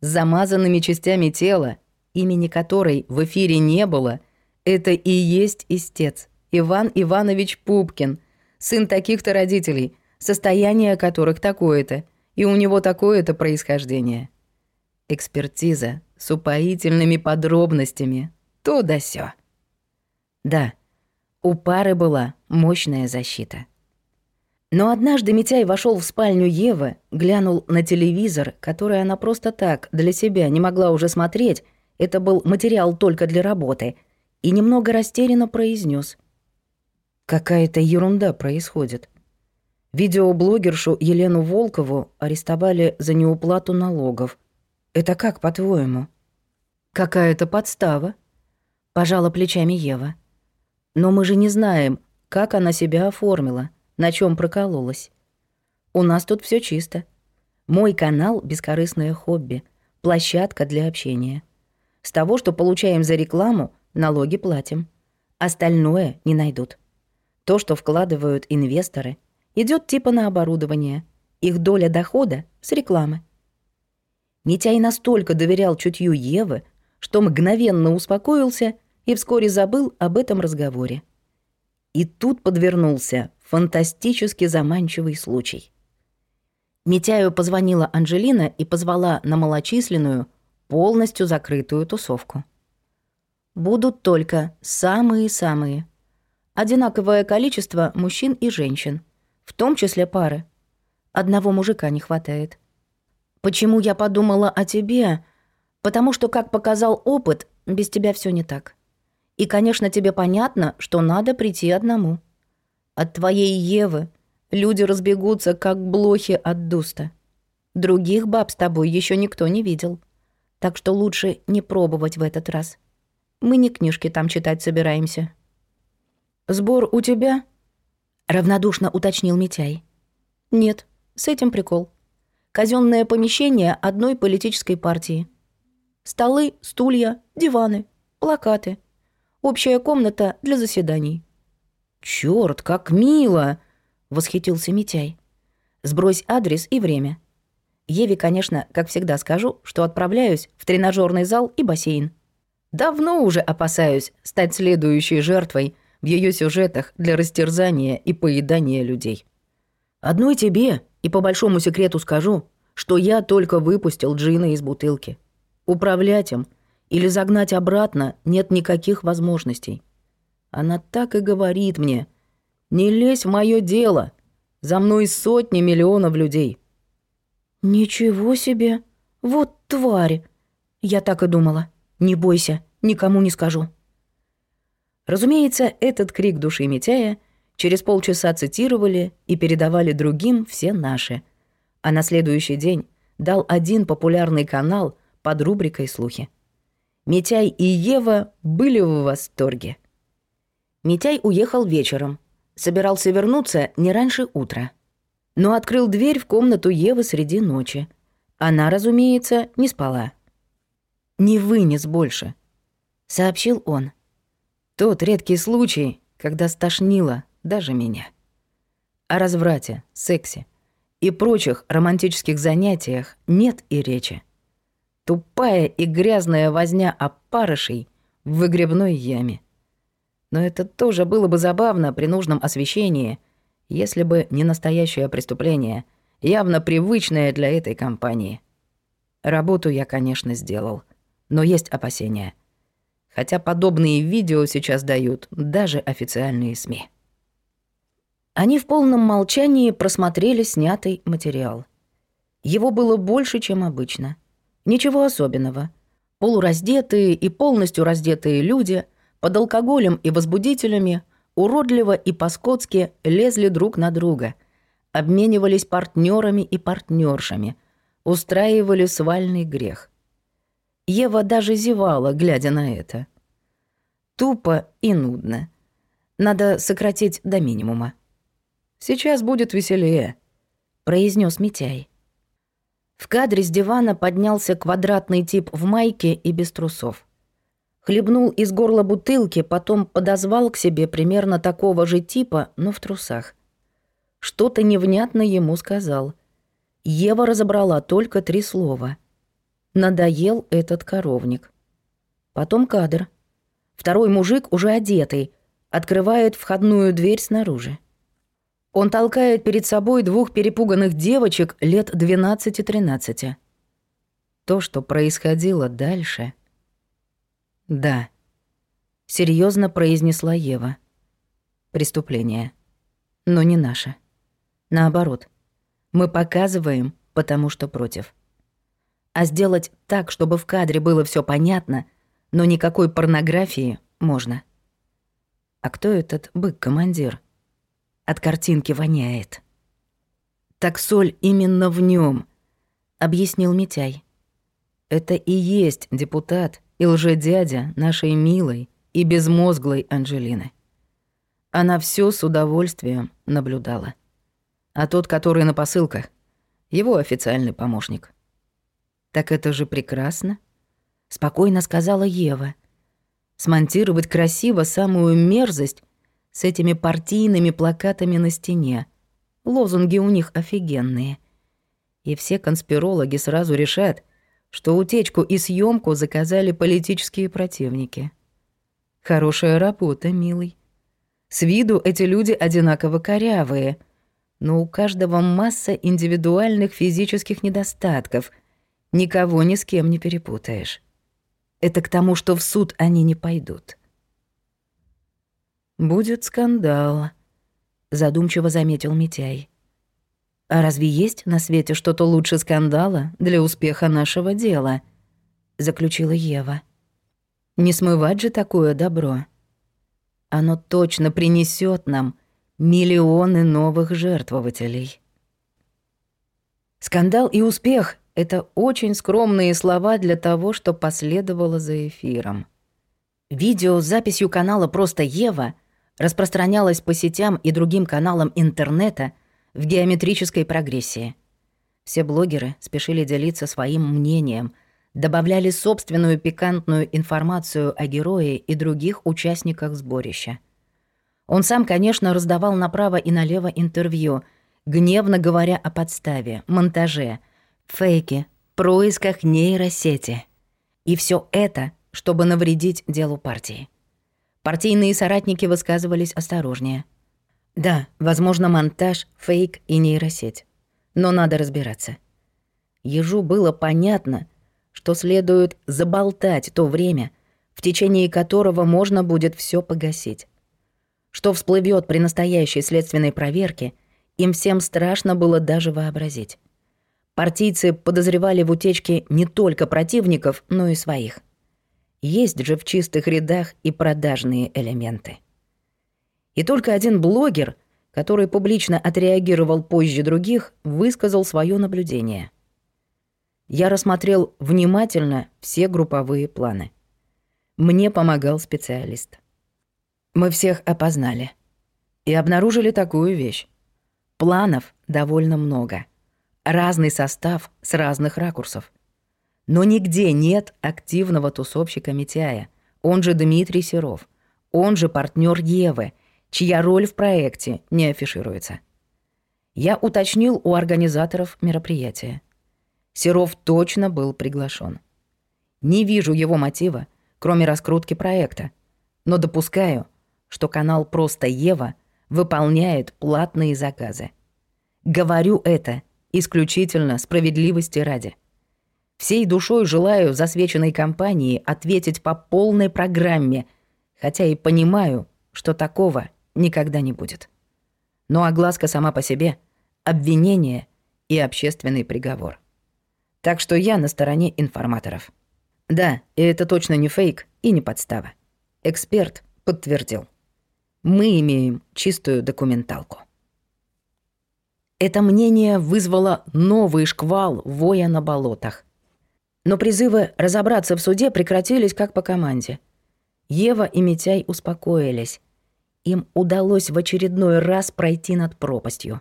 с замазанными частями тела, имени которой в эфире не было, это и есть истец, Иван Иванович Пупкин, сын таких-то родителей, состояние которых такое-то, и у него такое-то происхождение. Экспертиза с упоительными подробностями, то да сё. Да, у пары была мощная защита. Но однажды Митяй вошел в спальню Евы, глянул на телевизор, который она просто так для себя не могла уже смотреть, это был материал только для работы, и немного растерянно произнес: «Какая-то ерунда происходит». Видеоблогершу Елену Волкову арестовали за неуплату налогов. Это как, по-твоему? «Какая-то подстава», — пожала плечами Ева. «Но мы же не знаем, как она себя оформила, на чем прокололась. У нас тут все чисто. Мой канал — бескорыстное хобби, площадка для общения. С того, что получаем за рекламу, налоги платим. Остальное не найдут. То, что вкладывают инвесторы, идет типа на оборудование. Их доля дохода — с рекламы». Митяй настолько доверял чутью Евы, что мгновенно успокоился и вскоре забыл об этом разговоре. И тут подвернулся фантастически заманчивый случай. Митяю позвонила Анжелина и позвала на малочисленную, полностью закрытую тусовку. Будут только самые-самые. Одинаковое количество мужчин и женщин, в том числе пары. Одного мужика не хватает. Почему я подумала о тебе, Потому что, как показал опыт, без тебя все не так. И, конечно, тебе понятно, что надо прийти одному. От твоей Евы люди разбегутся, как блохи от дуста. Других баб с тобой еще никто не видел. Так что лучше не пробовать в этот раз. Мы не книжки там читать собираемся. «Сбор у тебя?» — равнодушно уточнил Митяй. «Нет, с этим прикол. Казенное помещение одной политической партии. Столы, стулья, диваны, плакаты. Общая комната для заседаний. «Чёрт, как мило!» — восхитился Митяй. «Сбрось адрес и время». Еве, конечно, как всегда скажу, что отправляюсь в тренажерный зал и бассейн. Давно уже опасаюсь стать следующей жертвой в ее сюжетах для растерзания и поедания людей. Одной тебе, и по большому секрету скажу, что я только выпустил джина из бутылки. Управлять им или загнать обратно нет никаких возможностей. Она так и говорит мне. «Не лезь в мое дело. За мной сотни миллионов людей». «Ничего себе! Вот тварь!» Я так и думала. «Не бойся, никому не скажу». Разумеется, этот крик души Митяя через полчаса цитировали и передавали другим все наши. А на следующий день дал один популярный канал – под рубрикой «Слухи». Митяй и Ева были в восторге. Митяй уехал вечером. Собирался вернуться не раньше утра. Но открыл дверь в комнату Евы среди ночи. Она, разумеется, не спала. «Не вынес больше», — сообщил он. «Тот редкий случай, когда стошнило даже меня. О разврате, сексе и прочих романтических занятиях нет и речи. Тупая и грязная возня опарышей в выгребной яме. Но это тоже было бы забавно при нужном освещении, если бы не настоящее преступление, явно привычное для этой компании. Работу я, конечно, сделал, но есть опасения. Хотя подобные видео сейчас дают даже официальные СМИ. Они в полном молчании просмотрели снятый материал. Его было больше, чем обычно. Ничего особенного. Полураздетые и полностью раздетые люди под алкоголем и возбудителями уродливо и по-скотски лезли друг на друга, обменивались партнерами и партнершами, устраивали свальный грех. Ева даже зевала, глядя на это. Тупо и нудно. Надо сократить до минимума. «Сейчас будет веселее», — произнес Митяй. В кадре с дивана поднялся квадратный тип в майке и без трусов. Хлебнул из горла бутылки, потом подозвал к себе примерно такого же типа, но в трусах. Что-то невнятно ему сказал. Ева разобрала только три слова. «Надоел этот коровник». Потом кадр. Второй мужик, уже одетый, открывает входную дверь снаружи. Он толкает перед собой двух перепуганных девочек лет 12-13. То, что происходило дальше... Да, серьезно произнесла Ева. Преступление. Но не наше. Наоборот, мы показываем, потому что против. А сделать так, чтобы в кадре было все понятно, но никакой порнографии можно. А кто этот бык-командир? от картинки воняет. «Так соль именно в нем, объяснил Митяй. «Это и есть депутат и лжедядя нашей милой и безмозглой Анжелины». Она все с удовольствием наблюдала. А тот, который на посылках, его официальный помощник. «Так это же прекрасно», — спокойно сказала Ева. «Смонтировать красиво самую мерзость с этими партийными плакатами на стене. Лозунги у них офигенные. И все конспирологи сразу решат, что утечку и съемку заказали политические противники. Хорошая работа, милый. С виду эти люди одинаково корявые, но у каждого масса индивидуальных физических недостатков. Никого ни с кем не перепутаешь. Это к тому, что в суд они не пойдут. «Будет скандал», — задумчиво заметил Митяй. «А разве есть на свете что-то лучше скандала для успеха нашего дела?» — заключила Ева. «Не смывать же такое добро. Оно точно принесет нам миллионы новых жертвователей». «Скандал и успех — это очень скромные слова для того, что последовало за эфиром». Видео с записью канала «Просто Ева» распространялась по сетям и другим каналам интернета в геометрической прогрессии. Все блогеры спешили делиться своим мнением, добавляли собственную пикантную информацию о герое и других участниках сборища. Он сам, конечно, раздавал направо и налево интервью, гневно говоря о подставе, монтаже, фейке, происках нейросети. И все это, чтобы навредить делу партии. Партийные соратники высказывались осторожнее. Да, возможно, монтаж, фейк и нейросеть. Но надо разбираться. Ежу было понятно, что следует заболтать то время, в течение которого можно будет все погасить. Что всплывет при настоящей следственной проверке, им всем страшно было даже вообразить. Партийцы подозревали в утечке не только противников, но и своих – есть же в чистых рядах и продажные элементы. И только один блогер, который публично отреагировал позже других, высказал свое наблюдение. Я рассмотрел внимательно все групповые планы. Мне помогал специалист. Мы всех опознали. И обнаружили такую вещь. Планов довольно много. Разный состав с разных ракурсов. Но нигде нет активного тусовщика Митяя, он же Дмитрий Серов, он же партнер Евы, чья роль в проекте не афишируется. Я уточнил у организаторов мероприятия. Серов точно был приглашен. Не вижу его мотива, кроме раскрутки проекта, но допускаю, что канал «Просто Ева» выполняет платные заказы. Говорю это исключительно справедливости ради. Всей душой желаю засвеченной компании ответить по полной программе, хотя и понимаю, что такого никогда не будет. Ну а Но огласка сама по себе — обвинение и общественный приговор. Так что я на стороне информаторов. Да, и это точно не фейк и не подстава. Эксперт подтвердил. Мы имеем чистую документалку. Это мнение вызвало новый шквал воя на болотах. Но призывы разобраться в суде прекратились как по команде. Ева и Митяй успокоились. Им удалось в очередной раз пройти над пропастью.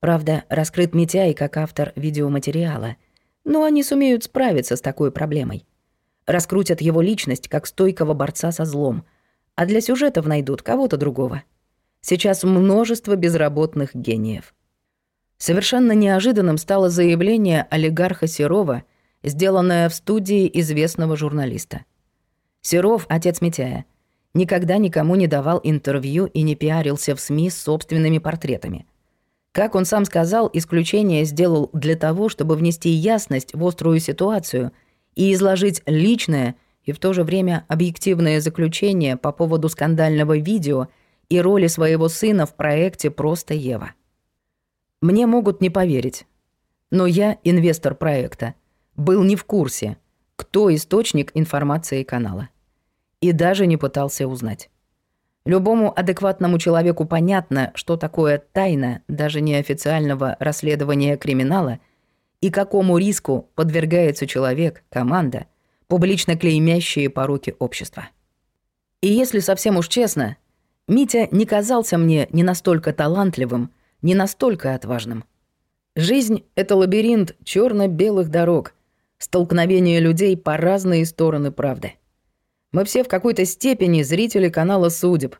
Правда, раскрыт Митяй как автор видеоматериала, но они сумеют справиться с такой проблемой. Раскрутят его личность как стойкого борца со злом, а для сюжетов найдут кого-то другого. Сейчас множество безработных гениев. Совершенно неожиданным стало заявление олигарха Серова – сделанная в студии известного журналиста. Серов, отец Митяя, никогда никому не давал интервью и не пиарился в СМИ с собственными портретами. Как он сам сказал, исключение сделал для того, чтобы внести ясность в острую ситуацию и изложить личное и в то же время объективное заключение по поводу скандального видео и роли своего сына в проекте «Просто Ева». Мне могут не поверить, но я инвестор проекта – был не в курсе, кто источник информации канала. И даже не пытался узнать. Любому адекватному человеку понятно, что такое тайна даже неофициального расследования криминала и какому риску подвергается человек, команда, публично клеймящие пороки общества. И если совсем уж честно, Митя не казался мне не настолько талантливым, не настолько отважным. Жизнь — это лабиринт черно белых дорог, Столкновение людей по разные стороны правды. Мы все в какой-то степени зрители канала судеб,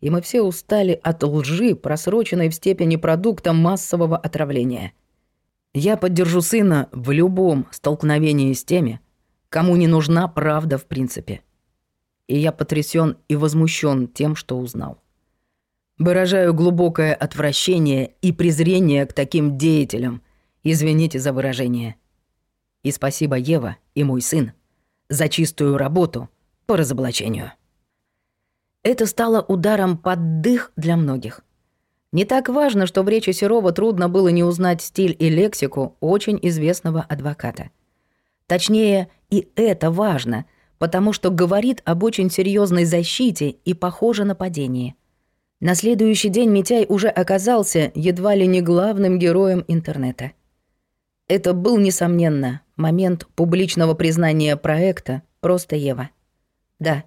и мы все устали от лжи, просроченной в степени продукта массового отравления. Я поддержу сына в любом столкновении с теми, кому не нужна правда в принципе. И я потрясен и возмущен тем, что узнал. Выражаю глубокое отвращение и презрение к таким деятелям. Извините за выражение – и спасибо, Ева, и мой сын, за чистую работу по разоблачению. Это стало ударом под дых для многих. Не так важно, что в речи Серова трудно было не узнать стиль и лексику очень известного адвоката. Точнее, и это важно, потому что говорит об очень серьезной защите и похоже нападении. На следующий день Митяй уже оказался едва ли не главным героем интернета – это был, несомненно, момент публичного признания проекта «Просто Ева». Да,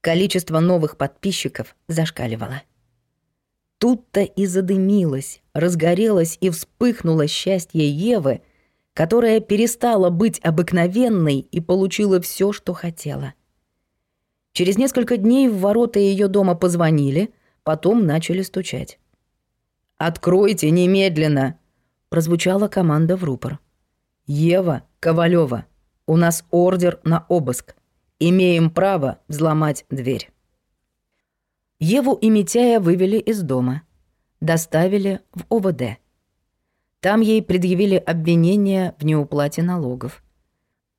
количество новых подписчиков зашкаливало. Тут-то и задымилось, разгорелось и вспыхнуло счастье Евы, которая перестала быть обыкновенной и получила все, что хотела. Через несколько дней в ворота ее дома позвонили, потом начали стучать. «Откройте немедленно!» прозвучала команда в рупор. «Ева Ковалева, у нас ордер на обыск. Имеем право взломать дверь». Еву и Митяя вывели из дома. Доставили в ОВД. Там ей предъявили обвинение в неуплате налогов.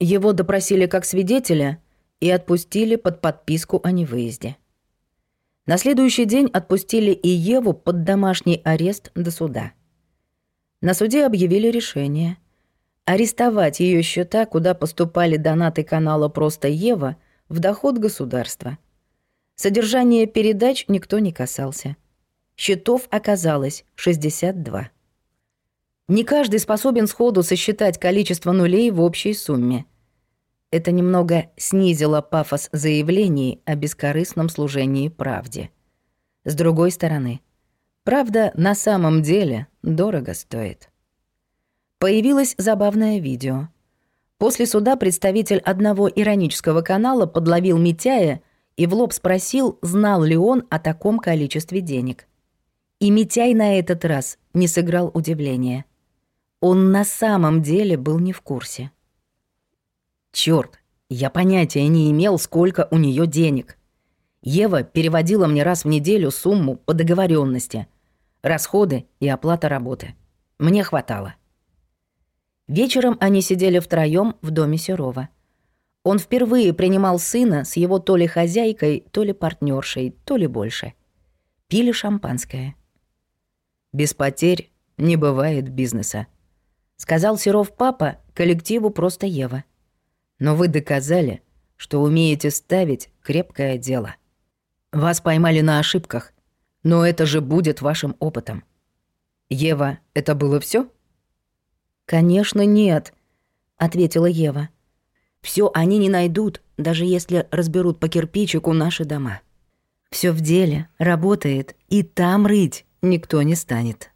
Его допросили как свидетеля и отпустили под подписку о невыезде. На следующий день отпустили и Еву под домашний арест до суда. На суде объявили решение. Арестовать ее счета, куда поступали донаты канала «Просто Ева», в доход государства. Содержание передач никто не касался. Счетов оказалось 62. Не каждый способен сходу сосчитать количество нулей в общей сумме. Это немного снизило пафос заявлений о бескорыстном служении правде. С другой стороны — Правда, на самом деле дорого стоит. Появилось забавное видео. После суда представитель одного иронического канала подловил Митяя и в лоб спросил, знал ли он о таком количестве денег. И Митяй на этот раз не сыграл удивления. Он на самом деле был не в курсе. Черт, я понятия не имел, сколько у нее денег. Ева переводила мне раз в неделю сумму по договоренности, расходы и оплата работы. Мне хватало. Вечером они сидели втроём в доме Серова. Он впервые принимал сына с его то ли хозяйкой, то ли партнершей, то ли больше. Пили шампанское. «Без потерь не бывает бизнеса», — сказал Серов папа коллективу «Просто Ева». «Но вы доказали, что умеете ставить крепкое дело. Вас поймали на ошибках, но это же будет вашим опытом. Ева, это было все? Конечно, нет, ответила Ева. Все они не найдут, даже если разберут по кирпичику наши дома. Все в деле, работает, и там рыть никто не станет.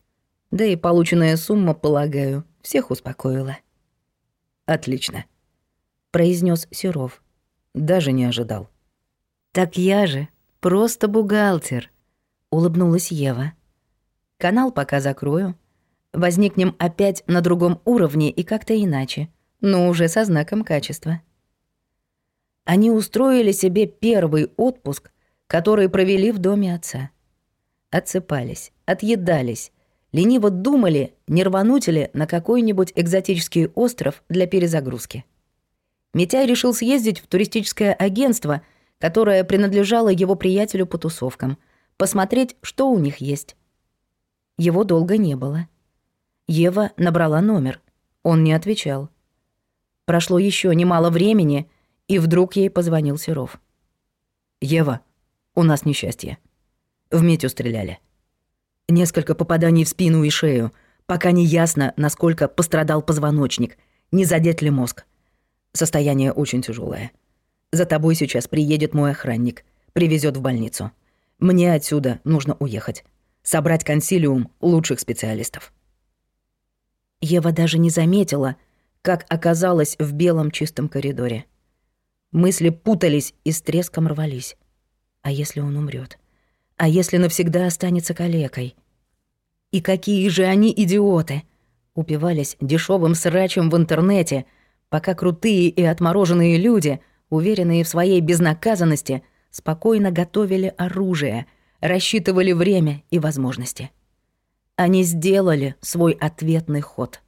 Да и полученная сумма, полагаю, всех успокоила. Отлично, произнес Серов. Даже не ожидал. Так я же просто бухгалтер, улыбнулась Ева. Канал пока закрою. Возникнем опять на другом уровне и как-то иначе, но уже со знаком качества. Они устроили себе первый отпуск, который провели в доме отца. Отсыпались, отъедались, лениво думали, не рвануть ли на какой-нибудь экзотический остров для перезагрузки. Митяй решил съездить в туристическое агентство, которое принадлежало его приятелю по тусовкам — посмотреть, что у них есть. Его долго не было. Ева набрала номер. Он не отвечал. Прошло еще немало времени, и вдруг ей позвонил Серов. «Ева, у нас несчастье. В Митю стреляли. Несколько попаданий в спину и шею, пока не ясно, насколько пострадал позвоночник, не задет ли мозг. Состояние очень тяжелое. За тобой сейчас приедет мой охранник, привезет в больницу. Мне отсюда нужно уехать. Собрать консилиум лучших специалистов. Ева даже не заметила, как оказалась в белом чистом коридоре. Мысли путались и с треском рвались. А если он умрет? А если навсегда останется калекой? И какие же они идиоты! Упивались дешевым срачем в интернете, пока крутые и отмороженные люди, уверенные в своей безнаказанности, спокойно готовили оружие, рассчитывали время и возможности. Они сделали свой ответный ход.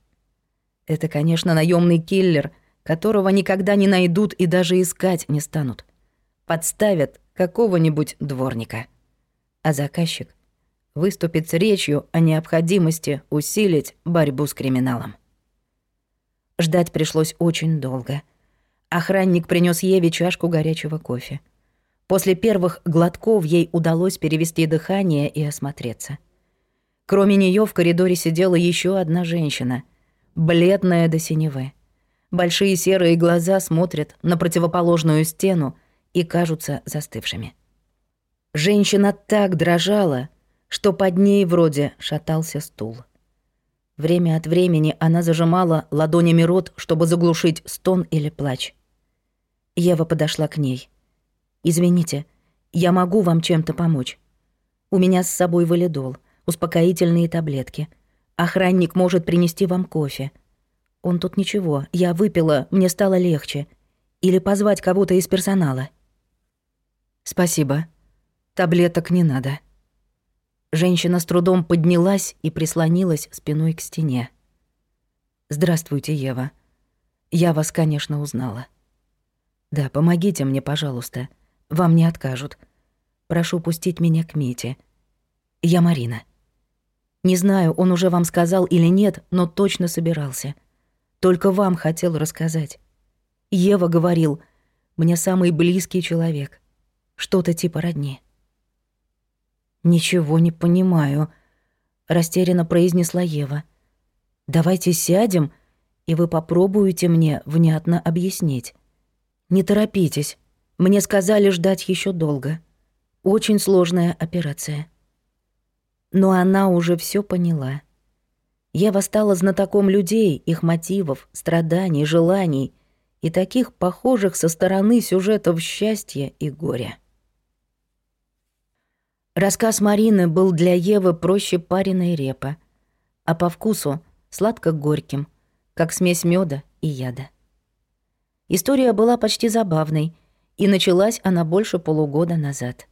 Это, конечно, наемный киллер, которого никогда не найдут и даже искать не станут. Подставят какого-нибудь дворника. А заказчик выступит с речью о необходимости усилить борьбу с криминалом. Ждать пришлось очень долго. Охранник принес Еве чашку горячего кофе — После первых глотков ей удалось перевести дыхание и осмотреться. Кроме нее в коридоре сидела еще одна женщина, бледная до синевы. Большие серые глаза смотрят на противоположную стену и кажутся застывшими. Женщина так дрожала, что под ней вроде шатался стул. Время от времени она зажимала ладонями рот, чтобы заглушить стон или плач. Ева подошла к ней — «Извините, я могу вам чем-то помочь. У меня с собой валидол, успокоительные таблетки. Охранник может принести вам кофе. Он тут ничего, я выпила, мне стало легче. Или позвать кого-то из персонала». «Спасибо. Таблеток не надо». Женщина с трудом поднялась и прислонилась спиной к стене. «Здравствуйте, Ева. Я вас, конечно, узнала. Да, помогите мне, пожалуйста. Вам не откажут. Прошу пустить меня к Мите. Я Марина. Не знаю, он уже вам сказал или нет, но точно собирался. Только вам хотел рассказать. Ева говорил, мне самый близкий человек. Что-то типа родни. «Ничего не понимаю», — растерянно произнесла Ева. «Давайте сядем, и вы попробуете мне внятно объяснить. Не торопитесь». Мне сказали ждать еще долго. Очень сложная операция. Но она уже все поняла. Я восстала знатоком людей, их мотивов, страданий, желаний и таких похожих со стороны сюжетов счастья и горя. Рассказ Марины был для Евы проще пареной репы, а по вкусу сладко-горьким, как смесь меда и яда. История была почти забавной, и началась она больше полугода назад.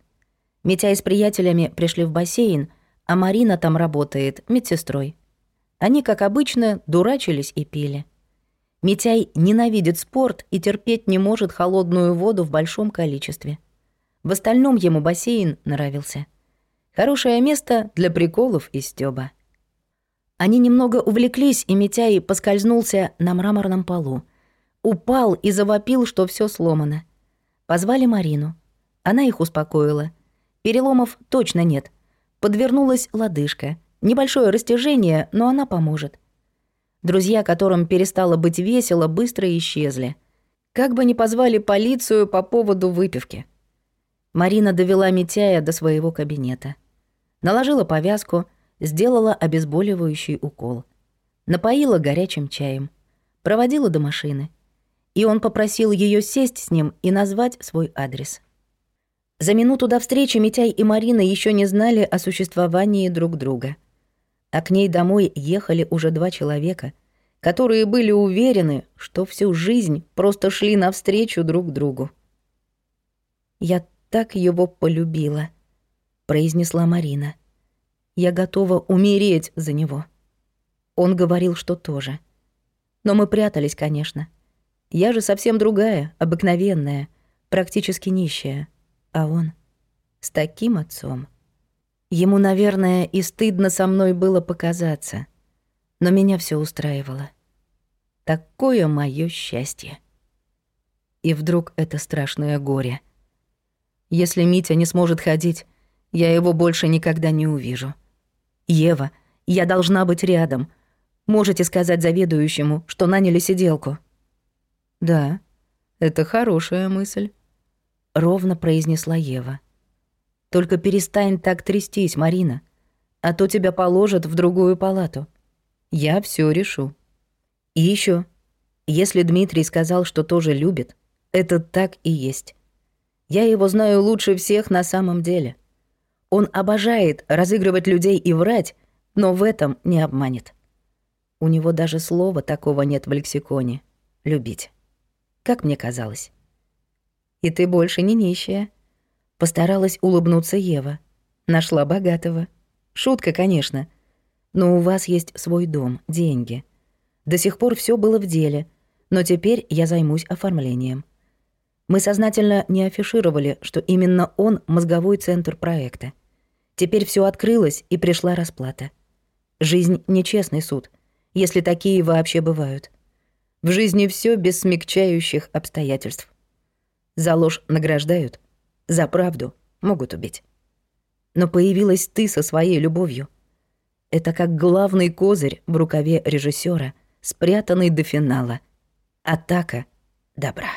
Митя с приятелями пришли в бассейн, а Марина там работает медсестрой. Они, как обычно, дурачились и пили. Митяй ненавидит спорт и терпеть не может холодную воду в большом количестве. В остальном ему бассейн нравился. Хорошее место для приколов и стёба. Они немного увлеклись, и Митяй поскользнулся на мраморном полу. Упал и завопил, что все сломано. Позвали Марину. Она их успокоила. Переломов точно нет. Подвернулась лодыжка. Небольшое растяжение, но она поможет. Друзья, которым перестало быть весело, быстро исчезли. Как бы ни позвали полицию по поводу выпивки. Марина довела Митяя до своего кабинета. Наложила повязку, сделала обезболивающий укол. Напоила горячим чаем. Проводила до машины и он попросил ее сесть с ним и назвать свой адрес. За минуту до встречи Митяй и Марина еще не знали о существовании друг друга. А к ней домой ехали уже два человека, которые были уверены, что всю жизнь просто шли навстречу друг другу. «Я так его полюбила», — произнесла Марина. «Я готова умереть за него». Он говорил, что тоже. Но мы прятались, конечно. — я же совсем другая, обыкновенная, практически нищая. А он с таким отцом. Ему, наверное, и стыдно со мной было показаться. Но меня все устраивало. Такое мое счастье. И вдруг это страшное горе. Если Митя не сможет ходить, я его больше никогда не увижу. Ева, я должна быть рядом. Можете сказать заведующему, что наняли сиделку. «Да, это хорошая мысль», — ровно произнесла Ева. «Только перестань так трястись, Марина, а то тебя положат в другую палату. Я все решу. И еще, если Дмитрий сказал, что тоже любит, это так и есть. Я его знаю лучше всех на самом деле. Он обожает разыгрывать людей и врать, но в этом не обманет. У него даже слова такого нет в лексиконе — любить как мне казалось. «И ты больше не нищая», — постаралась улыбнуться Ева. «Нашла богатого. Шутка, конечно. Но у вас есть свой дом, деньги. До сих пор все было в деле, но теперь я займусь оформлением». Мы сознательно не афишировали, что именно он — мозговой центр проекта. Теперь все открылось, и пришла расплата. Жизнь — нечестный суд, если такие вообще бывают. — в жизни все без смягчающих обстоятельств. За ложь награждают, за правду могут убить. Но появилась ты со своей любовью. Это как главный козырь в рукаве режиссера, спрятанный до финала. Атака добра.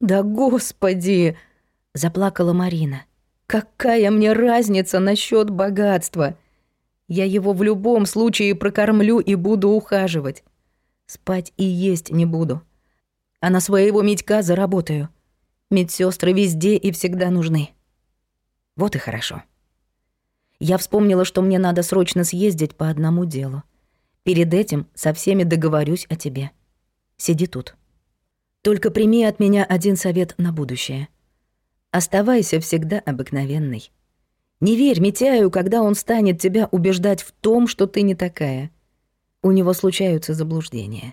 «Да господи!» — заплакала Марина. «Какая мне разница насчет богатства? Я его в любом случае прокормлю и буду ухаживать. Спать и есть не буду. А на своего Митька заработаю. Медсестры везде и всегда нужны. Вот и хорошо. Я вспомнила, что мне надо срочно съездить по одному делу. Перед этим со всеми договорюсь о тебе. Сиди тут. Только прими от меня один совет на будущее. Оставайся всегда обыкновенной. Не верь Митяю, когда он станет тебя убеждать в том, что ты не такая. У него случаются заблуждения.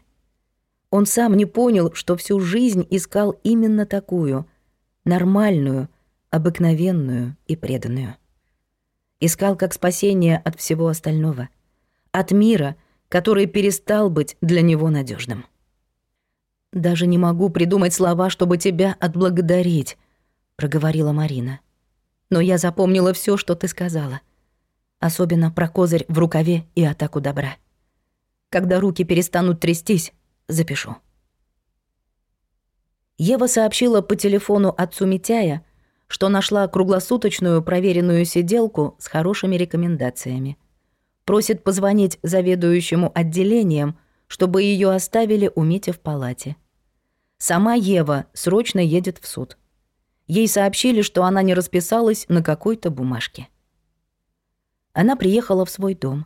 Он сам не понял, что всю жизнь искал именно такую, нормальную, обыкновенную и преданную. Искал как спасение от всего остального, от мира, который перестал быть для него надежным. «Даже не могу придумать слова, чтобы тебя отблагодарить», — проговорила Марина. «Но я запомнила все, что ты сказала. Особенно про козырь в рукаве и атаку добра». Когда руки перестанут трястись, запишу. Ева сообщила по телефону отцу Митяя, что нашла круглосуточную проверенную сиделку с хорошими рекомендациями. Просит позвонить заведующему отделением, чтобы ее оставили у Мити в палате. Сама Ева срочно едет в суд. Ей сообщили, что она не расписалась на какой-то бумажке. Она приехала в свой дом,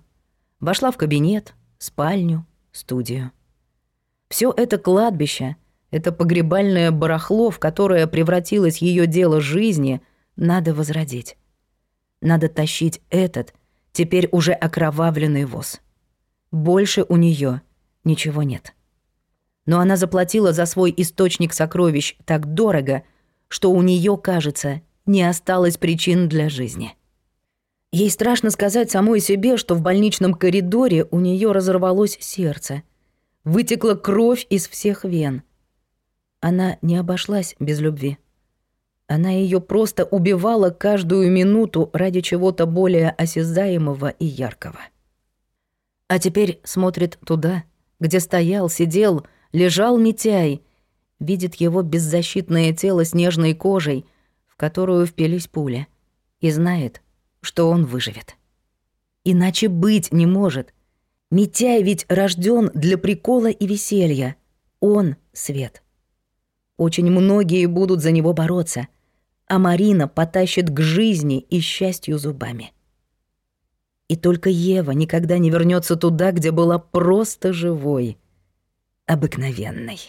вошла в кабинет, спальню, студию. Все это кладбище, это погребальное барахло, в которое превратилось ее дело жизни, надо возродить. Надо тащить этот, теперь уже окровавленный воз. Больше у нее ничего нет. Но она заплатила за свой источник сокровищ так дорого, что у нее, кажется, не осталось причин для жизни. Ей страшно сказать самой себе, что в больничном коридоре у нее разорвалось сердце. Вытекла кровь из всех вен. Она не обошлась без любви. Она ее просто убивала каждую минуту ради чего-то более осязаемого и яркого. А теперь смотрит туда, где стоял, сидел, лежал Митяй, видит его беззащитное тело с нежной кожей, в которую впились пули, и знает, что он выживет. Иначе быть не может. Митяй ведь рожден для прикола и веселья. Он — свет. Очень многие будут за него бороться, а Марина потащит к жизни и счастью зубами. И только Ева никогда не вернется туда, где была просто живой, обыкновенной.